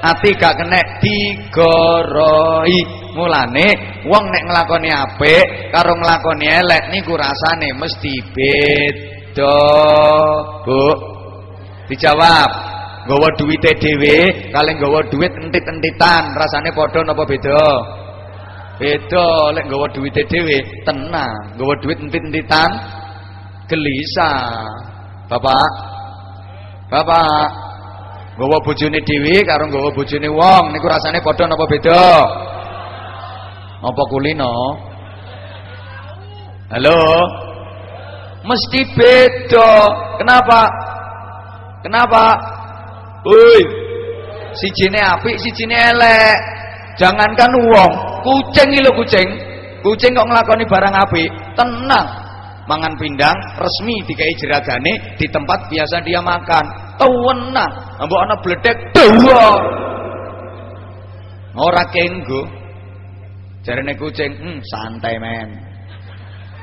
Ati gak kena digoroi. Mulane wong nek nglakoni apik karo nglakoni elek niku rasane mesti beda Bu. Dijawab nggawa duwite dhewe kali nggawa duit entit-entitan. Rasane padha napa beda? Beda lek nggawa duwite dhewe tenang. Nggawa duit entit-entitan gelisah. Bapak. Bapak. Nggawa bojone dhewe karo nggawa bojone wong niku rasane padha napa beda? Apa kulino halo? Mesti beda. Kenapa? Kenapa Woi. Sijine apik, sijine elek. Jangankan wong, kucing lho kucing. Kucing kok nglakoni barang apik, tenang. Mangan pindang resmi dikai jeragane di tempat biasa dia makan. Tewenang. Mbok ana bledek dawa. Ora kenggo. Jarene kucing, hmm, santai men.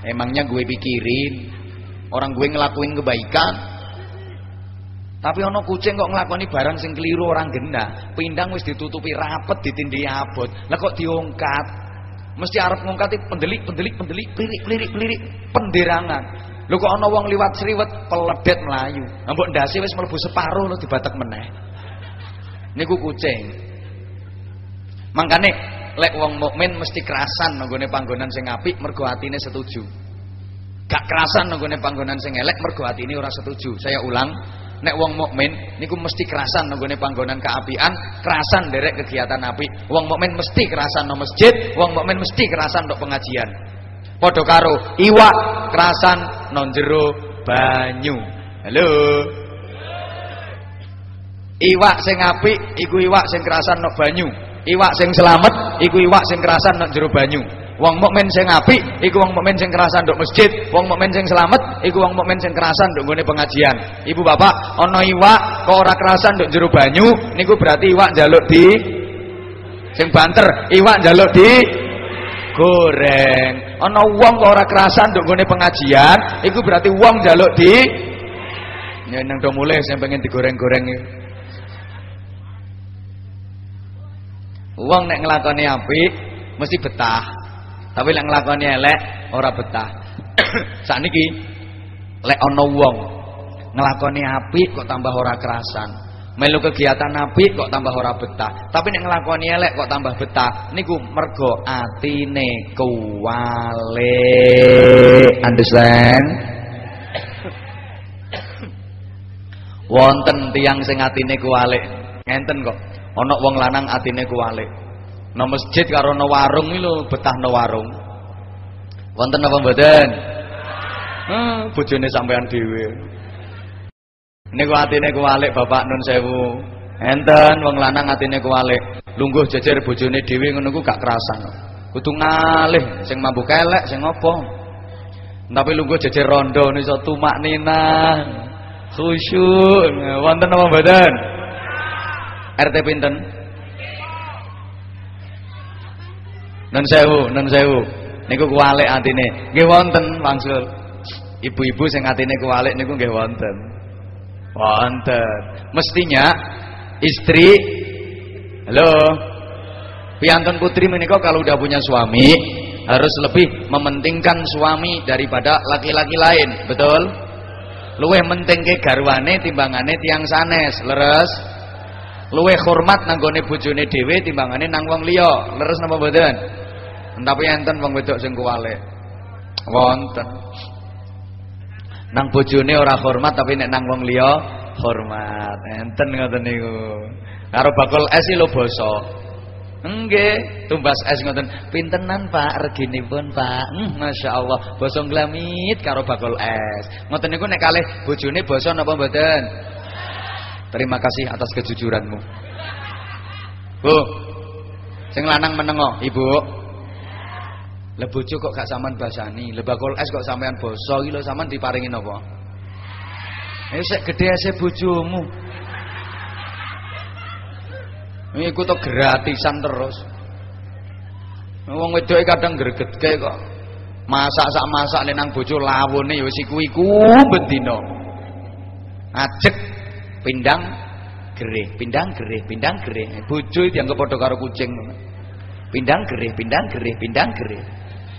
Emangnya gue pikirin orang gue ngelakuin kebaikan tapi ono kucing kok ngelakoni barang sing keliru orang genah. Pindang wis ditutupi rapet ditindih abot. Lah kok diongkat? Mesti arep ngongkati pendelik, pendelik, pendelik, pelirik, pelirik, pelirik, penderangan. Lho kok ono wong liwat sriwet peledet melayu. Mbok ndase wis mlebu separuh lho dibatek meneh. Niku kucing. Mangkane lek wong mukmin mesti kerasan nanggone panggonan sing apik mergo atine setuju. Gak kerasan nanggone panggonan sing elek mergo atine ora setuju. Saya ulang, nek wong mukmin niku mesti kerasan nenggone panggonan keapian, kerasan derek kegiatan api. Wong mukmin mesti kerasan nang masjid, wong mukmin mesti kerasan untuk pengajian. Padha karo iwak kerasan nang jero banyu. Halo. Iwak sing apik iku iwak sing kerasan nang banyu. Iwak sing selamat iku iwak sing kerasan nang jero banyu. Wong mukmin sing apik iku wong mukmin sing kerasan nduk masjid, wong mukmin sing selamat iku wong mukmin sing kerasan nduk nggone pengajian. Ibu bapak, ana iwak kok ora kerasan nduk jero banyu, niku berarti iwak njaluk di sing banter, iwak njaluk di goreng. Ana wong kok ora kerasan nduk nggone pengajian, iku berarti wong njaluk di Ya nang do mulai sing pengen digoreng-goreng iki. Wong nek nglakoni apik mesti betah. Tapi lek nglakoni elek ora betah. Sakniki lek ana wong nglakoni apik kok tambah ora kerasan. Melu kegiatan apik kok tambah ora betah. Tapi nek nglakoni elek kok tambah betah. Niku mergo atine kuwale. Understand? Wonten tiang sing atine kuwale. Ngenten kok. Ana wong lanang atine kuwale. No masjid karo no warung iki betah no warung. Wonten apa mboten? Hmm, bojone sampean dhewe. Niku atine bapak nun sewu. Enten wong lanang atine kuwalik. Lungguh jejer bojone dhewe ngono ku gak kerasan. Kudu ngalih sing mampu kelek sing apa? Tapi lungguh jejer rondo iso tumak nina khusyuk wonten apa mboten? RT pinten Nun sewu, nun sewu. Niku kuwalik atine. Nggih wonten wangsul. Ibu-ibu sing atine kuwalik niku nggih wonten. Wonten. Mestinya istri Halo. Piantun putri menika kalau udah punya suami harus lebih mementingkan suami daripada laki-laki lain, betul? Luweh mentingke garwane timbangane tiang sanes, leres? Luweh hormat nanggone bojone dhewe timbangane nang wong liya, leres napa mboten? Tapi enten wong wedok sing kuwale. Wonten. Nang bojone ora hormat tapi nek nang wong liya hormat. Enten ngoten niku. Karo bakul es lho basa. Nggih, tumbas es ngoten. Pintenan Pak reginipun Pak? Hmm, masyaallah, basa nglamit karo bakul es. Ngoten niku nek kalih bojone basa napa mboten? Terima kasih atas kejujuranmu. Bu. Sing lanang menengo, Ibu. Lah bojo kok gak sampean basani, lebakol es kok sampean basa iki lho sampean diparingi napa? Eh sik gedhe ese bojomu. Iku to gratisan terus. Wong wedoke kadang gregetke kok. Masak sak masak nang bojo lawone ya wis iku iku bendina. Ajek pindang gerih, pindang gerih, pindang gerih. Bojo dianggap padha karo kucing. Pindang gerih, pindang gerih, pindang gerih.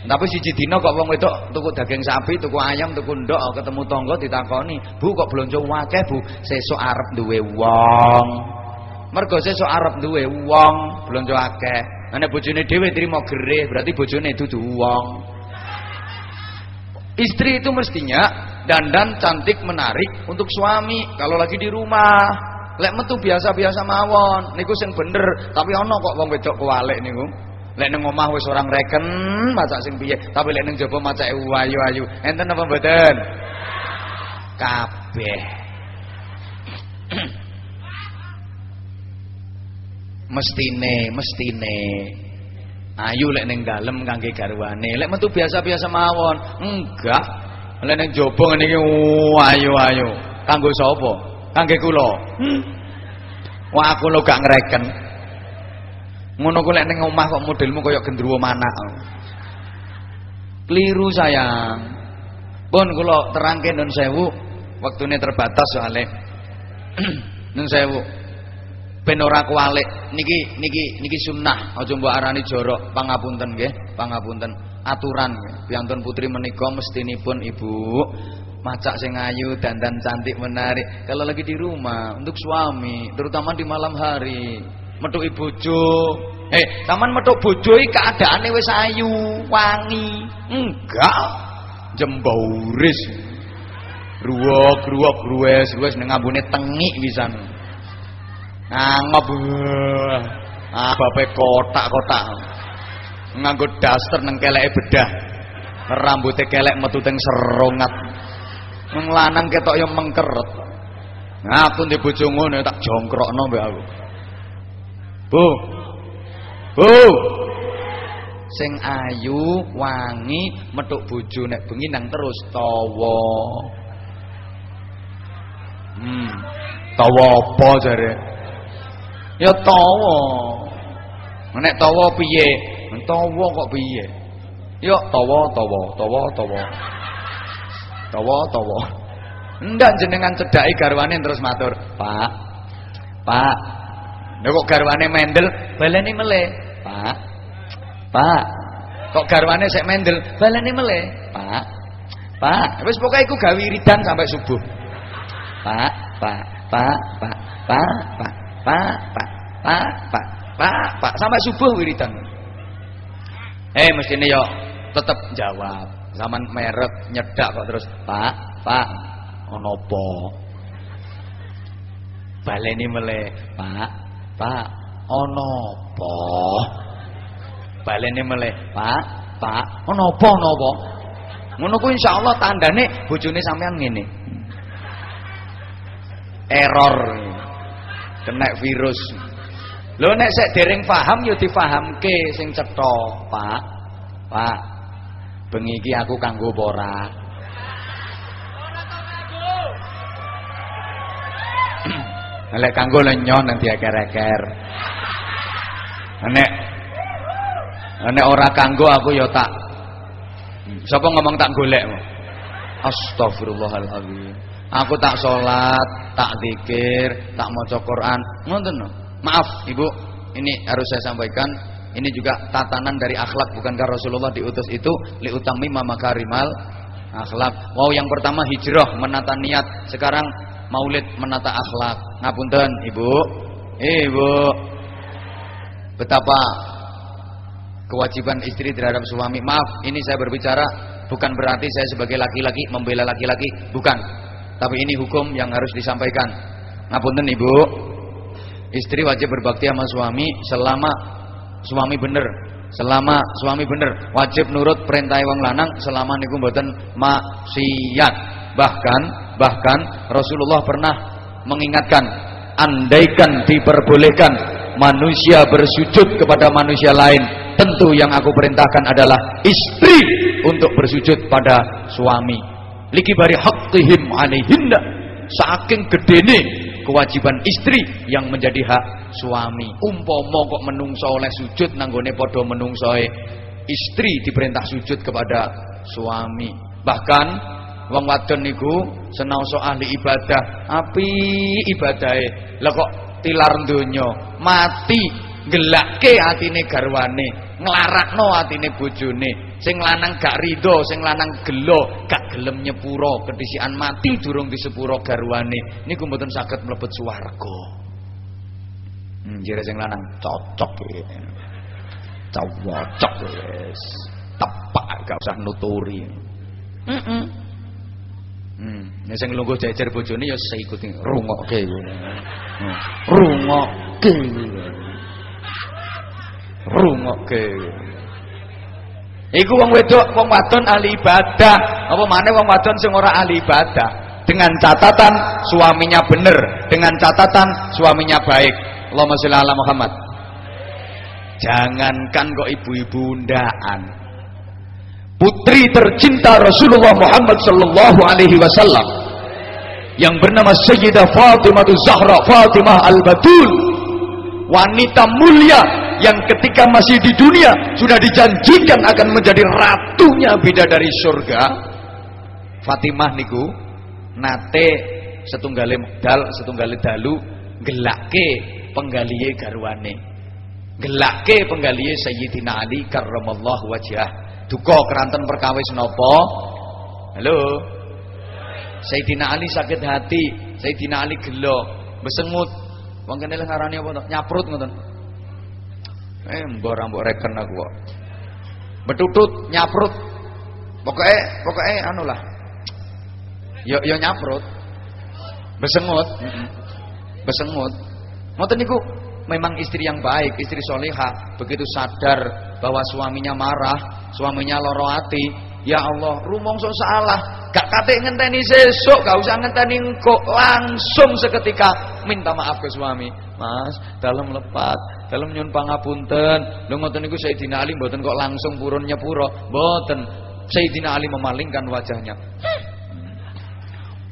Tapi siji dina kok wong wedok tuku daging sapi, tuku ayam, tuku ndok ketemu tangga ditakoni, "Bu kok blonjo akeh, Bu?" Sesuk arep duwe wong. Mergo sesuk arep duwe wong, blonjo akeh. Nek bojone dhewe trimo gerih, berarti bojone dudu wong. Istri itu mestinya dandan cantik menarik untuk suami kalau lagi di rumah. Lek metu biasa-biasa mawon, niku sing bener, tapi ana kok wong wedok kuwalik niku. Lek nang omah wis orang reken masak sing piye, tapi lek nang jaba macake ayu-ayu. Enten apa mboten? Kabeh. mestine, mestine. Ayu lek ning dalem kangge garwane. Lek metu biasa-biasa mawon. Enggak. Lek ning jaba ngene iki ayu-ayu. Kanggo sapa? Kangge kula. Hmm. Wah aku lo gak ngreken. Ngono ku lek ning omah kok modelmu kaya gendruwo manak. Keliru sayang. Pun kula terangke nun sewu, waktune terbatas soalé. nun sewu. Ben ora kualik. Niki niki niki sunnah, aja mbok arani jorok. Pangapunten nggih, pangapunten. Aturan piantun putri menika mestinipun Ibu macak sing ayu, dandan cantik menarik. Kalau lagi di rumah untuk suami, terutama di malam hari metuki bojo. Eh, taman metuk bojo iki keadaane wis ayu, wangi. Enggak. Jembauris. Ruwok-ruwok ruwes, ruwes ning ambune tengik pisan. Ngangop. Ah, bape kotak-kotak. Nganggo daster nang keleke bedah. Rambutnya kelek metu teng serongat. Wong lanang ketok yo mengkeret. Nah, aku ndek bojo ngono tak jongkrokno mbek aku. Bu. Bu. Sing ayu, wangi, metuk bojo nek bengi nang terus tawa. Hmm. Tawa apa jare? Ya tawa. Nek tawa piye? Tawa kok piye? Yo tawa tawa tawa tawa. Tawa tawa. Ndak jenengan cedhaki garwane terus matur, "Pak. Pak. Nek kok garwane mendel, baleni meleh, Pak. Pak. Kok garwane sik mendel, baleni meleh, Pak. Pak. Wis pokoke iku gawe wiridan sampai subuh. Pak, Pak, Pak, Pak, Pak, Pak, Pak, Pak, Pak, Pak, Pak, Pak, sampai subuh wiridan. Eh mestine yo tetep jawab. Zaman merek nyedak kok terus, Pak, Pak, ono apa? Baleni meleh, Pak, Pak, ono apa? Baleni meleh, Pak, Pak, ono apa ono apa? Ngono ku insyaallah tandane bojone sampean ngene. Error. Kena virus. Lho nek sik dereng paham ya difahamke sing cetha, Pak. Pak. Bengi iki aku kanggo apa ora? Kanggo lenyon nanti aker-aker. Nek nek ora kanggo aku ya tak Sapa ngomong tak golek? Astagfirullahaladzim. Aku tak sholat, tak zikir, tak maca Quran. Ngoten no. Maaf, Ibu. Ini harus saya sampaikan. Ini juga tatanan dari akhlak bukankah Rasulullah diutus itu liutami makarimal akhlak. Wow, yang pertama hijrah menata niat, sekarang maulid menata akhlak. Ngapunten, Ibu. Ibu. Betapa kewajiban istri terhadap suami. Maaf, ini saya berbicara bukan berarti saya sebagai laki-laki membela laki-laki, bukan. Tapi ini hukum yang harus disampaikan. Ngapunten Ibu. Istri wajib berbakti sama suami selama suami bener. Selama suami bener, wajib nurut perintah wong lanang selama niku mboten maksiat. Bahkan bahkan Rasulullah pernah mengingatkan andaikan diperbolehkan manusia bersujud kepada manusia lain tentu yang aku perintahkan adalah istri untuk bersujud pada suami. Likibari haqqihim alaihinna. Saking gedene kewajiban istri yang menjadi hak suami. Umpama kok menungso oleh sujud nanggone padha menungsoe. Istri diperintah sujud kepada suami. Bahkan wong wadon niku senaoso ahli ibadah. Api ibadahe. Lah kok tilar donya? Mati gelake atine garwane. Nglarakno atine bojone. Sing lanang gak rido sing lanang gelo gak gelem nyepuro. Kedisian mati durung disepuro garwane. Niku mboten saged mlebet swarga. Hmm, jere sing lanang cocok cocok wis tepak gak usah nuturi. Mm -mm. Hmm, nek sing lungguh jejer bojone ya seikuti rungokke. Hmm. Rungokke. Rungokke. Iku wong wedok, wong wadon ahli ibadah. Apa maneh wong wadon sing ora ahli ibadah? Dengan catatan suaminya bener, dengan catatan suaminya baik. Allahumma sholli ala Muhammad. Jangankan kok ibu-ibu undaan, putri tercinta Rasulullah Muhammad sallallahu alaihi wasallam yang bernama Sayyidah Fatimah Zahra Fatimah Al-Batul wanita mulia yang ketika masih di dunia sudah dijanjikan akan menjadi ratunya bidadari surga. Fatimah niku nate setunggalem dal setunggalem dalu gelake penggaliye garwane. Gelake penggaliye Sayyidina Ali karramallahu wajah duka keranten perkawis napa? Halo? Sayyidina Ali sakit hati. Sayyidina Ali gelo. Besengut wong kene ngarani apa nyaprut ngoten. Eh mbok mbok reken aku kok. Betutut nyaprut. Pokoknya pokoknya anu lah. Yo yo nyaprut. Besengut besengut ngoten niku memang istri yang baik, istri soleha, begitu sadar bahwa suaminya marah, suaminya loro hati, ya Allah, rumongso salah, Gak kate ngenteni sesuk, gak usah ngenteni engko, langsung seketika minta maaf ke suami. Mas, dalam lepat, dalam nyun pangapunten. Lho ngoten niku Sayyidina Ali mboten kok langsung purun nyepuro, mboten. Sayyidina Ali memalingkan wajahnya.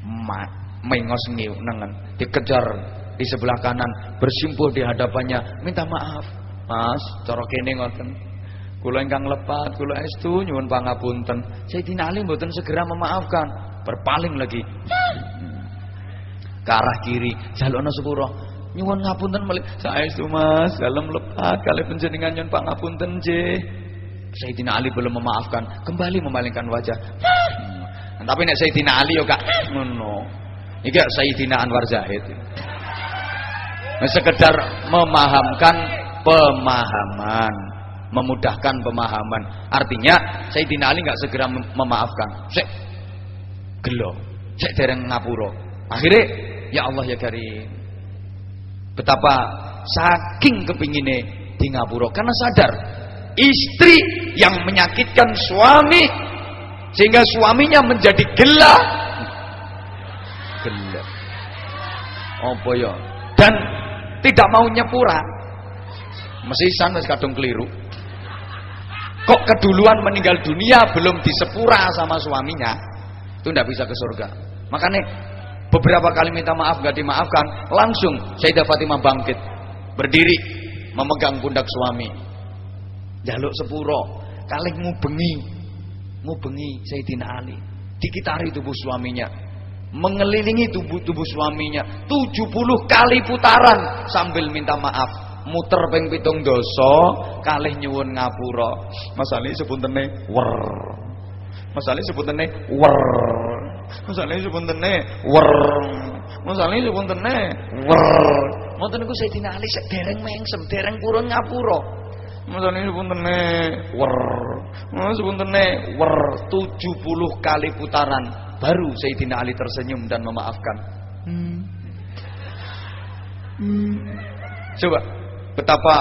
Mat, mengos ngiu nengen, dikejar di sebelah kanan, bersimpuh di hadapannya, minta maaf. Mas, cara kene ngoten. Kula ingkang lepat, kula estu nyuwun pangapunten. Sayyidina Ali mboten segera memaafkan, berpaling lagi. Ke arah kiri, jalukna sepuro. Nyuwun ngapunten malih. Saestu Mas, dalam lepat kali panjenengan nyuwun pangapunten nggih. Sayyidina Ali belum memaafkan, kembali memalingkan wajah. Hmm. Tapi nek Sayyidina Ali yo gak ngono. Iki Sayyidina Anwar Zahid. Sekedar memahamkan pemahaman memudahkan pemahaman. Artinya Sayyidina Ali nggak segera memaafkan. Sek gelo, sek dereng ngapuro. Akhirnya ya Allah ya Karim. Betapa saking kepingine di ngapuro karena sadar istri yang menyakitkan suami sehingga suaminya menjadi gela gela apa ya dan tidak mau nyepura mesisan wis kadung keliru kok keduluan meninggal dunia belum disepura sama suaminya? Itu tidak bisa ke surga. Makanya beberapa kali minta maaf gak dimaafkan langsung Sayyidah Fatimah bangkit berdiri memegang pundak suami. Jaluk sepuro kalih ngubengi ngubengi Sayyidina Ali. Dikitari tubuh suaminya mengelilingi tubuh tubuh suaminya 70 kali putaran sambil minta maaf muter ping pitung dosa kalih nyuwun ngapura. Masale sepuntene wer. Masale sepuntene wer. Masale sepuntene wer. Masale sepuntene wer. Ngoten niku Sayyidina Ali sek dereng mengsem dereng purun ngapura. Masale sepuntene wer. Masale sepuntene wer. 70 kali putaran baru Sayyidina Ali tersenyum dan memaafkan. Hmm. Hmm. Coba Betapa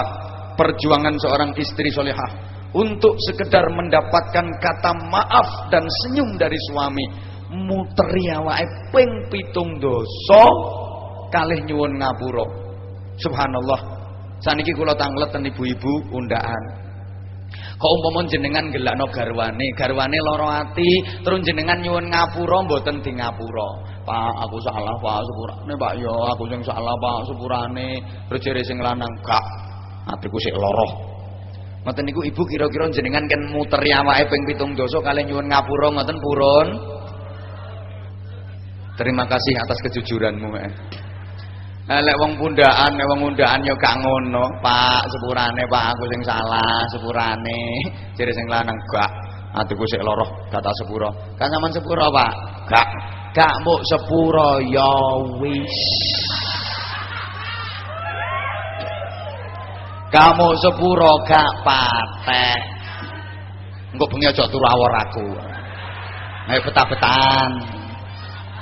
perjuangan seorang istri solehah untuk sekedar mendapatkan kata maaf dan senyum dari suami. Muteri awake ping pitung dosa kalih nyuwun ngapura. Subhanallah. Saniki kula tanglet ibu-ibu undaan. Kok umpama jenengan gelakno garwane, garwane lara ati, terus jenengan nyuwun ngapura mboten di ngapura. Pak, aku salah Pak sepurane Pak ya, aku sing salah Pak sepurane. Rejere sing lanang gak. Atiku sik lara. Ngoten niku Ibu kira-kira jenengan kan muter awake ping 7 dosa kalih nyuwun ngapura ngoten purun. Terima kasih atas kejujuranmu. Eh. Lek wong pundaan, lek wong undaan ya gak ngono, Pak, sepurane Pak aku sing salah, sepurane. Jere sing lanang gak. Atiku sik lara, kata sepura. Kan sampean sepura, Pak? Gak gak sepuro ya wis. Kamu sepuro gak patek. Engko bengi aja turu awor aku. Ayo betah-betahan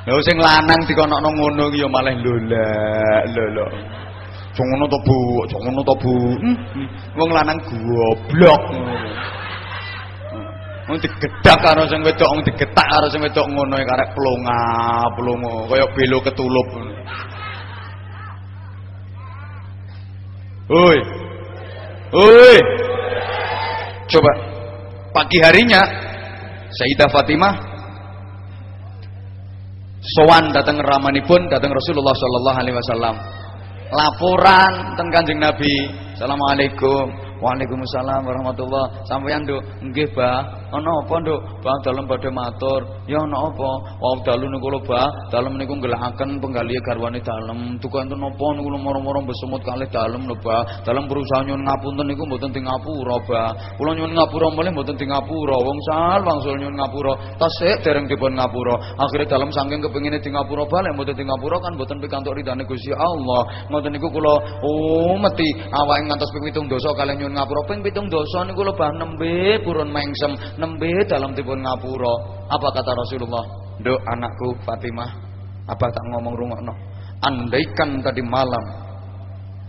lho sing lanang dikonokno ngono ki ya malah lolak lho. Jong ngono to Bu, jong ngono to Bu. Hmm. Wong lanang goblok Wong digedak karo sing wedok, wong digetak karo sing wedok ngono e karek plonga, plongo, kaya belo ketulup. Oi. Oi. Coba pagi harinya Sayyidah Fatimah sowan datang ramanipun datang Rasulullah sallallahu alaihi wasallam. Laporan tentang Kanjeng Nabi. Assalamualaikum. Waalaikumsalam warahmatullah. Sampeyan, Nduk. Nggih, Bah. Ana apa, Nduk? Bah dalem badhe matur. Ya ana apa? Wau dalu niku lho, Bah. Dalem niku nggelahaken penggali garwane dalem. Duka enten napa niku moro-moro besemut kalih dalem lho, Bah. Dalem berusaha nyuwun ngapunten niku mboten di ngapura, Bah. Kula nyuwun ngapura mulih mboten di ngapura. Wong sal wangsul nyuwun ngapura. Tasik dereng dipun ngapura. Akhire dalem saking kepengine di ngapura balik mboten di ngapura kan mboten pikantuk ridane Gusti Allah. Ngoten niku kula oh meti awake ngantos ping 7 dosa kalih nyuwun ngapura ping pitung dosa niku lebah nembe purun mengsem nembe dalam dipun ngapura. Apa kata Rasulullah? Nduk anakku Fatimah apa tak ngomong rungokno? Andaikan tadi malam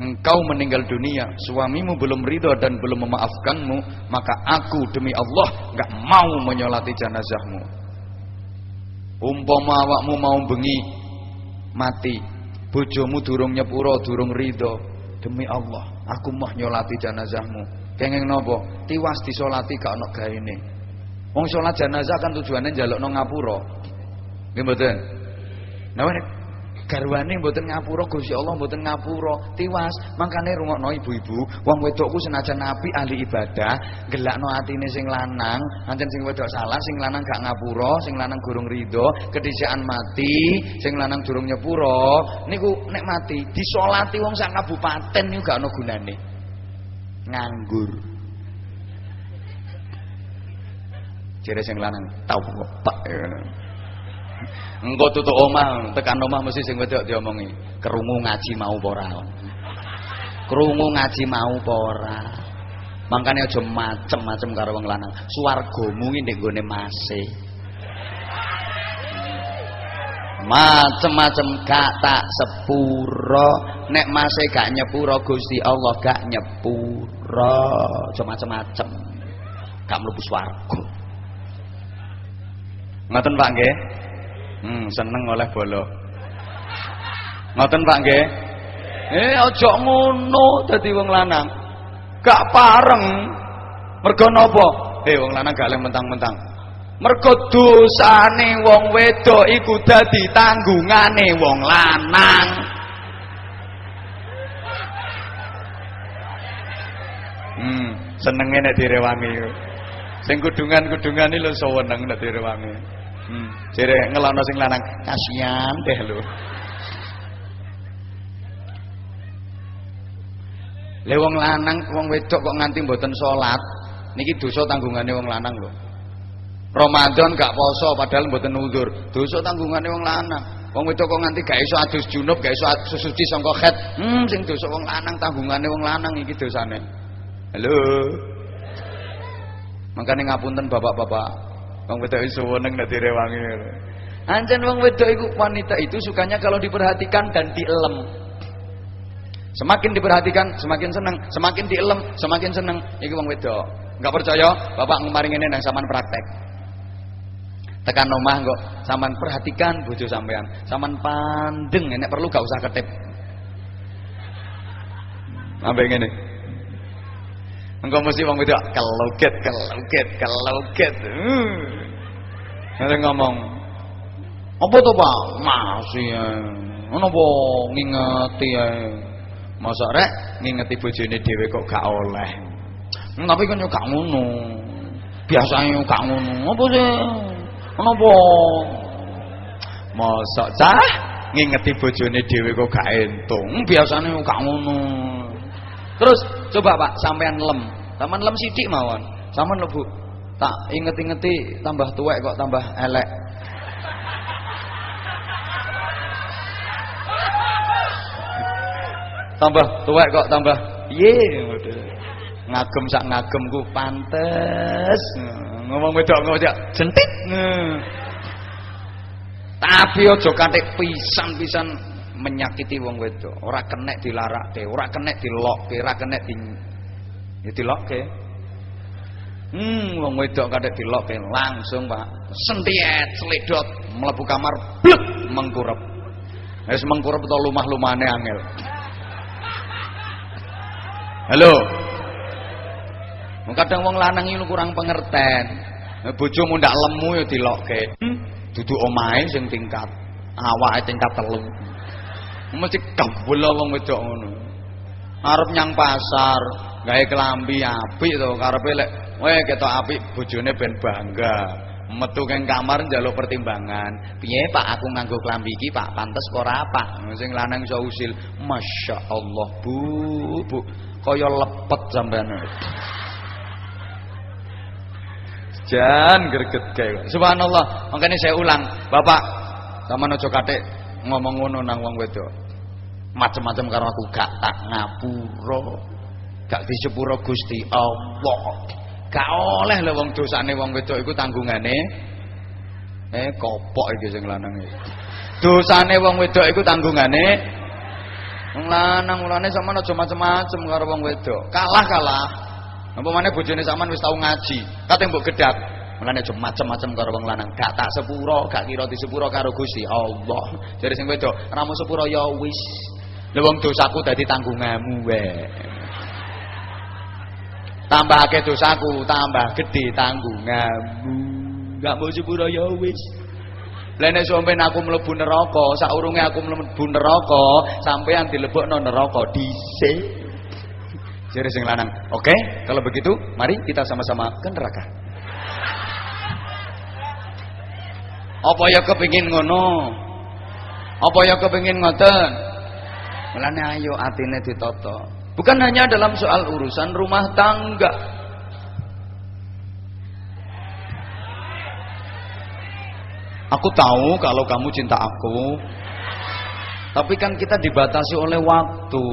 engkau meninggal dunia suamimu belum ridho dan belum memaafkanmu maka aku demi Allah nggak mau menyolati jenazahmu. Umpama awakmu mau bengi mati bojomu durung nyepuro durung ridho demi Allah aku mau nyolati jenazahmu. Kenging nopo? Tiwas disolati gak ono gaene wong salat jenazah kan tujuannya njalukno ngapura. Nggih mboten? Nah garwane mboten ngapura Gusti Allah mboten ngapura tiwas. Mangkane rungokno ibu-ibu wong wedokku senajan nabi ahli ibadah gelakno atine sing lanang ancen sing wedok salah sing lanang gak ngapura sing lanang gurung ridho kedisian mati sing lanang durung nyepuro niku nek mati disolati wong sak kabupaten niku gak ono gunane. Nganggur jere sing lanang tau kok Engko tutuk omah, tekan omah mesti sing wedok diomongi, kerungu ngaji mau apa ora. Krungu ngaji mau apa ora. Mangkane aja macem-macem karo wong lanang. Swargamu iki ndek gone mase. Macem-macem gak tak sepuro, nek mase gak nyepuro Gusti Allah gak nyepuro. Aja macem-macem. Gak mlebu swarga. Ngoten Pak nggih? Hmm, seneng oleh bolo. Ngoten Pak nggih? Eh aja ngono dadi wong lanang. Gak pareng. Mergo napa? Eh wong lanang gak lem mentang-mentang. Mergo dosane wong wedok iku dadi tanggungane wong lanang. Hmm, senenge nek direwangi. Sing kudungan-kudungan iki lho seneng nek direwangi. Hmm. Jere ngelono sing lanang, kasihan deh lu. Le wong lanang, wong wedok kok nganti mboten salat, niki dosa tanggungane wong lanang lho. Ramadan gak poso padahal mboten uzur, dosa tanggungane wong lanang. Wong wedok kok nganti gak iso adus junub, gak iso suci sangka khet. Hmm sing dosa wong lanang tanggungane wong lanang iki dosane. Halo. Makanya ngapunten bapak-bapak, Wong wedok iso weneng nek direwangi. Anjen wong wedok iku wanita itu sukanya kalau diperhatikan dan dielem. Semakin diperhatikan, semakin seneng, semakin dielem, semakin seneng. Iki wong wedok. Enggak percaya? Bapak ngemaring ini nang sampean praktek. Tekan omah kok, sampean perhatikan bojo sampean. Sampean pandeng, nek perlu gak usah ketip. Sampai ngene. Engkau mesti wong wedok keloget, keloget, keloget. Hmm. Nanti ngomong, apa tuh pak? Masih ya. Apa ngingeti ya? Masa rek ngingeti bojone dhewe kok gak oleh. Hmm, tapi kan yo gak ngono. Biasanya gak ngono. Apa sih? Kenapa? Masa cah ngingeti bojone dhewe kok gak entung. Hmm, biasanya gak ngono. Terus coba Pak sampean lem. Sampean lem sidik mawon. Sampean lebu. Tak inget-ingeti tambah tuwek kok tambah elek. tambah tuwek kok tambah piye ngagem sak ngagemku pantes ngomong wedok ngomong jentit tapi aja katik pisan-pisan menyakiti wong wedok, ora kenek dilarakke, ora kenek dilokke, ora kenek di ya dilokke. Hmm, wong wedok kadek dilokke langsung, Pak. Sentiet, sledot, mlebu kamar, blek mengkurep. Wis mengkurep to lumah-lumane angel. Halo. Kadang wong lanang iki kurang pengerten. Bojomu ndak lemu ya dilokke. Hmm, duduk omahe sing tingkat awake tingkat telu mesti kabul wong wedok ngono. Arep nyang pasar gawe kelambi apik to karepe lek we ketok apik bojone ben bangga. Metu keng kamar njaluk pertimbangan. Piye Pak? Aku nganggo klambi iki Pak? Pantes ora apa sing lanang iso usil Masya Allah Bu Bu kaya lepet sampean jan greget kae subhanallah makanya saya ulang Bapak sama aja katik ngomong ngono nang wong wedok. Macam-macam karo aku gak tak ngapura gak disepuro Gusti Allah. Gak oleh lho wong dosane wong wedok iku tanggungane eh kopok iki sing lanang iki. Dosane wong wedok iku tanggungane wong lanang mulane sampean aja macam-macam karo wong wedok. Kalah kalah apa maneh bojone sampean wis tau ngaji. Kate mbok gedak Mulane aja macem-macem karo wong lanang. Gak tak sepuro, gak kira di sepuro karo Gusti Allah. Jare sing wedok, ra mau sepuro ya wis. Lha wong dosaku dadi tanggunganmu wae. Tambahake dosaku, tambah gede tanggunganmu. Gak mau sepuro ya wis. Lah nek sampean aku mlebu neraka, saurunge aku mlebu neraka, sampean dilebokno neraka dhisik. Jare sing lanang, "Oke, kalau begitu mari kita sama-sama ke neraka." Apa ya kepingin ngono? Apa ya kepingin ngoten? Mulane ayo atine ditata. Bukan hanya dalam soal urusan rumah tangga. Aku tahu kalau kamu cinta aku. Tapi kan kita dibatasi oleh waktu.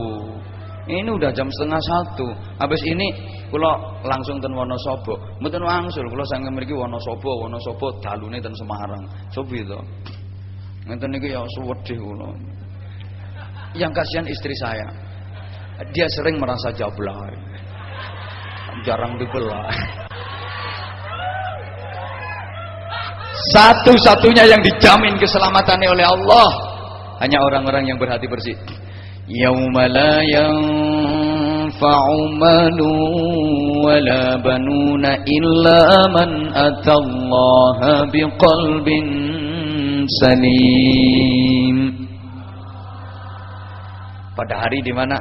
Ini udah jam setengah satu. Habis ini kula langsung ten Wonosobo. Mboten wangsul kula sange mriki Wonosobo, Wonosobo dalune ten Semarang. Sobi to. Ngeten niki ya suwedih kula. Yang kasihan istri saya. Dia sering merasa jablay. Jarang dibelah. Satu-satunya yang dijamin keselamatannya oleh Allah hanya orang-orang yang berhati bersih. Yauma yanfa'u malu wala banuna illa man atallaha biqalbin salim. Pada hari di mana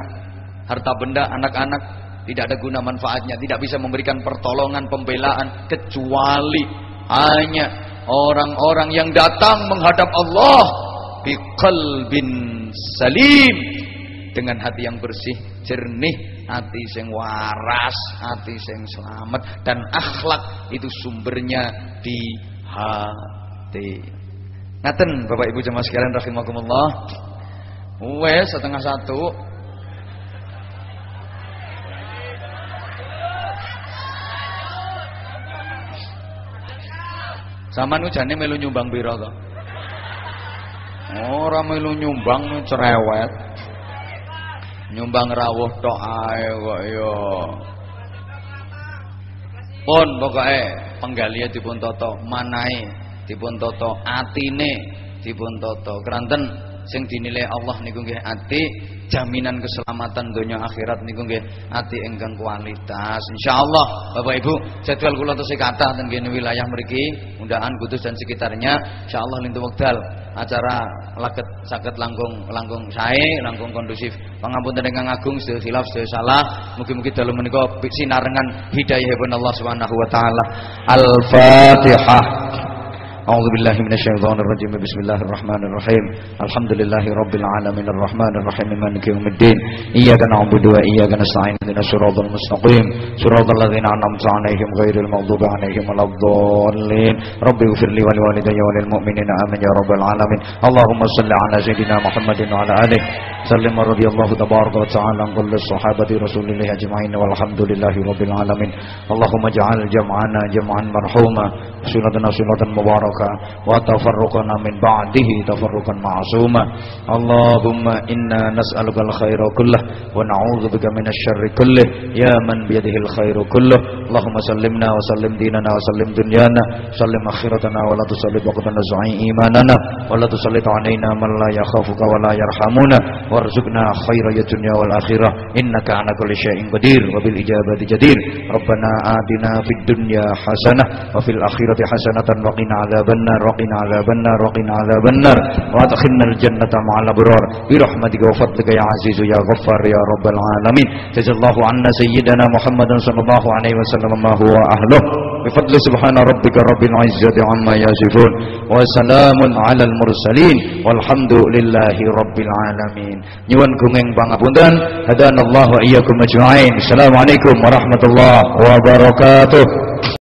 harta benda anak-anak tidak ada guna manfaatnya, tidak bisa memberikan pertolongan, pembelaan kecuali hanya orang-orang yang datang menghadap Allah biqalbin salim dengan hati yang bersih, jernih, hati yang waras, hati yang selamat dan akhlak itu sumbernya di hati. Ngaten Bapak Ibu jemaah sekalian rahimakumullah. Wes setengah satu Sampeyan ujane melu nyumbang pira to? Ora melu nyumbang cerewet. Nyumbang rawuh tok ae kok ya. Pun pokoke penggalian dipun tata, manahe dipun tata, atine dipun tata. Keranten sing dinilai Allah niku nggih ati jaminan keselamatan dunia akhirat niku nggih ati ingkang kualitas. Insyaallah Bapak Ibu jadwal kula tesih kathah ten wilayah mriki undaan Kudus dan sekitarnya. Insyaallah lintu wekdal acara laket saged langkung langkung sae langkung kondusif. Pangapunten ingkang agung sedaya khilaf sedaya salah. Mugi-mugi dalu menika sinarengan hidayahipun Allah Subhanahu wa taala. Al-Fatihah أعوذ بالله من الشيطان الرجيم. بسم الله الرحمن الرحيم. الحمد لله رب العالمين. الرحمن الرحيم. مالك يوم الدين. إياك نعبد وإياك نستعين. اهدنا الصراط المستقيم. صراط الذين أنعمت عليهم غير المغضوب عليهم ولا الضالين. رب اغفر لي ولوالدي وللمؤمنين. آمين يا رب العالمين. اللهم صل على سيدنا محمد وعلى آله. سلم رضي الله تبارك وتعالى عن كل الصحابة رسول الله أجمعين والحمد لله رب العالمين. اللهم اجعل جمعنا جمعا مرحوما سنتنا سنة مباركة وتفرقنا من بعده تفرقا معصوما. اللهم إنا نسألك الخير كله ونعوذ بك من الشر كله. يا من بيده الخير كله. اللهم سلمنا وسلم ديننا وسلم دنيانا. سلم آخرتنا ولا تسلط وقتنا زعي إيماننا. ولا تسلط علينا من لا يخافك ولا يرحمنا. وارزقنا خير الدنيا والآخرة. إنك على كل شيء قدير وبالإجابة جدير. ربنا آتنا في الدنيا حسنة وفي الآخرة حسنة وقنا عذاب النار وقنا عذاب النار وقنا عذاب النار. وأدخلنا الجنة مع الأبرار. برحمتك وفضلك يا عزيز يا غفار يا رب العالمين. جزا الله عنا سيدنا محمد صلى الله عليه وسلم ما هو أهله. بفضل سبحان ربك رب العزة عما يصفون وسلام على المرسلين والحمد لله رب العالمين. نيوان كونغ بانغ بوندان هدانا الله إياكم أجمعين. السلام عليكم ورحمة الله وبركاته.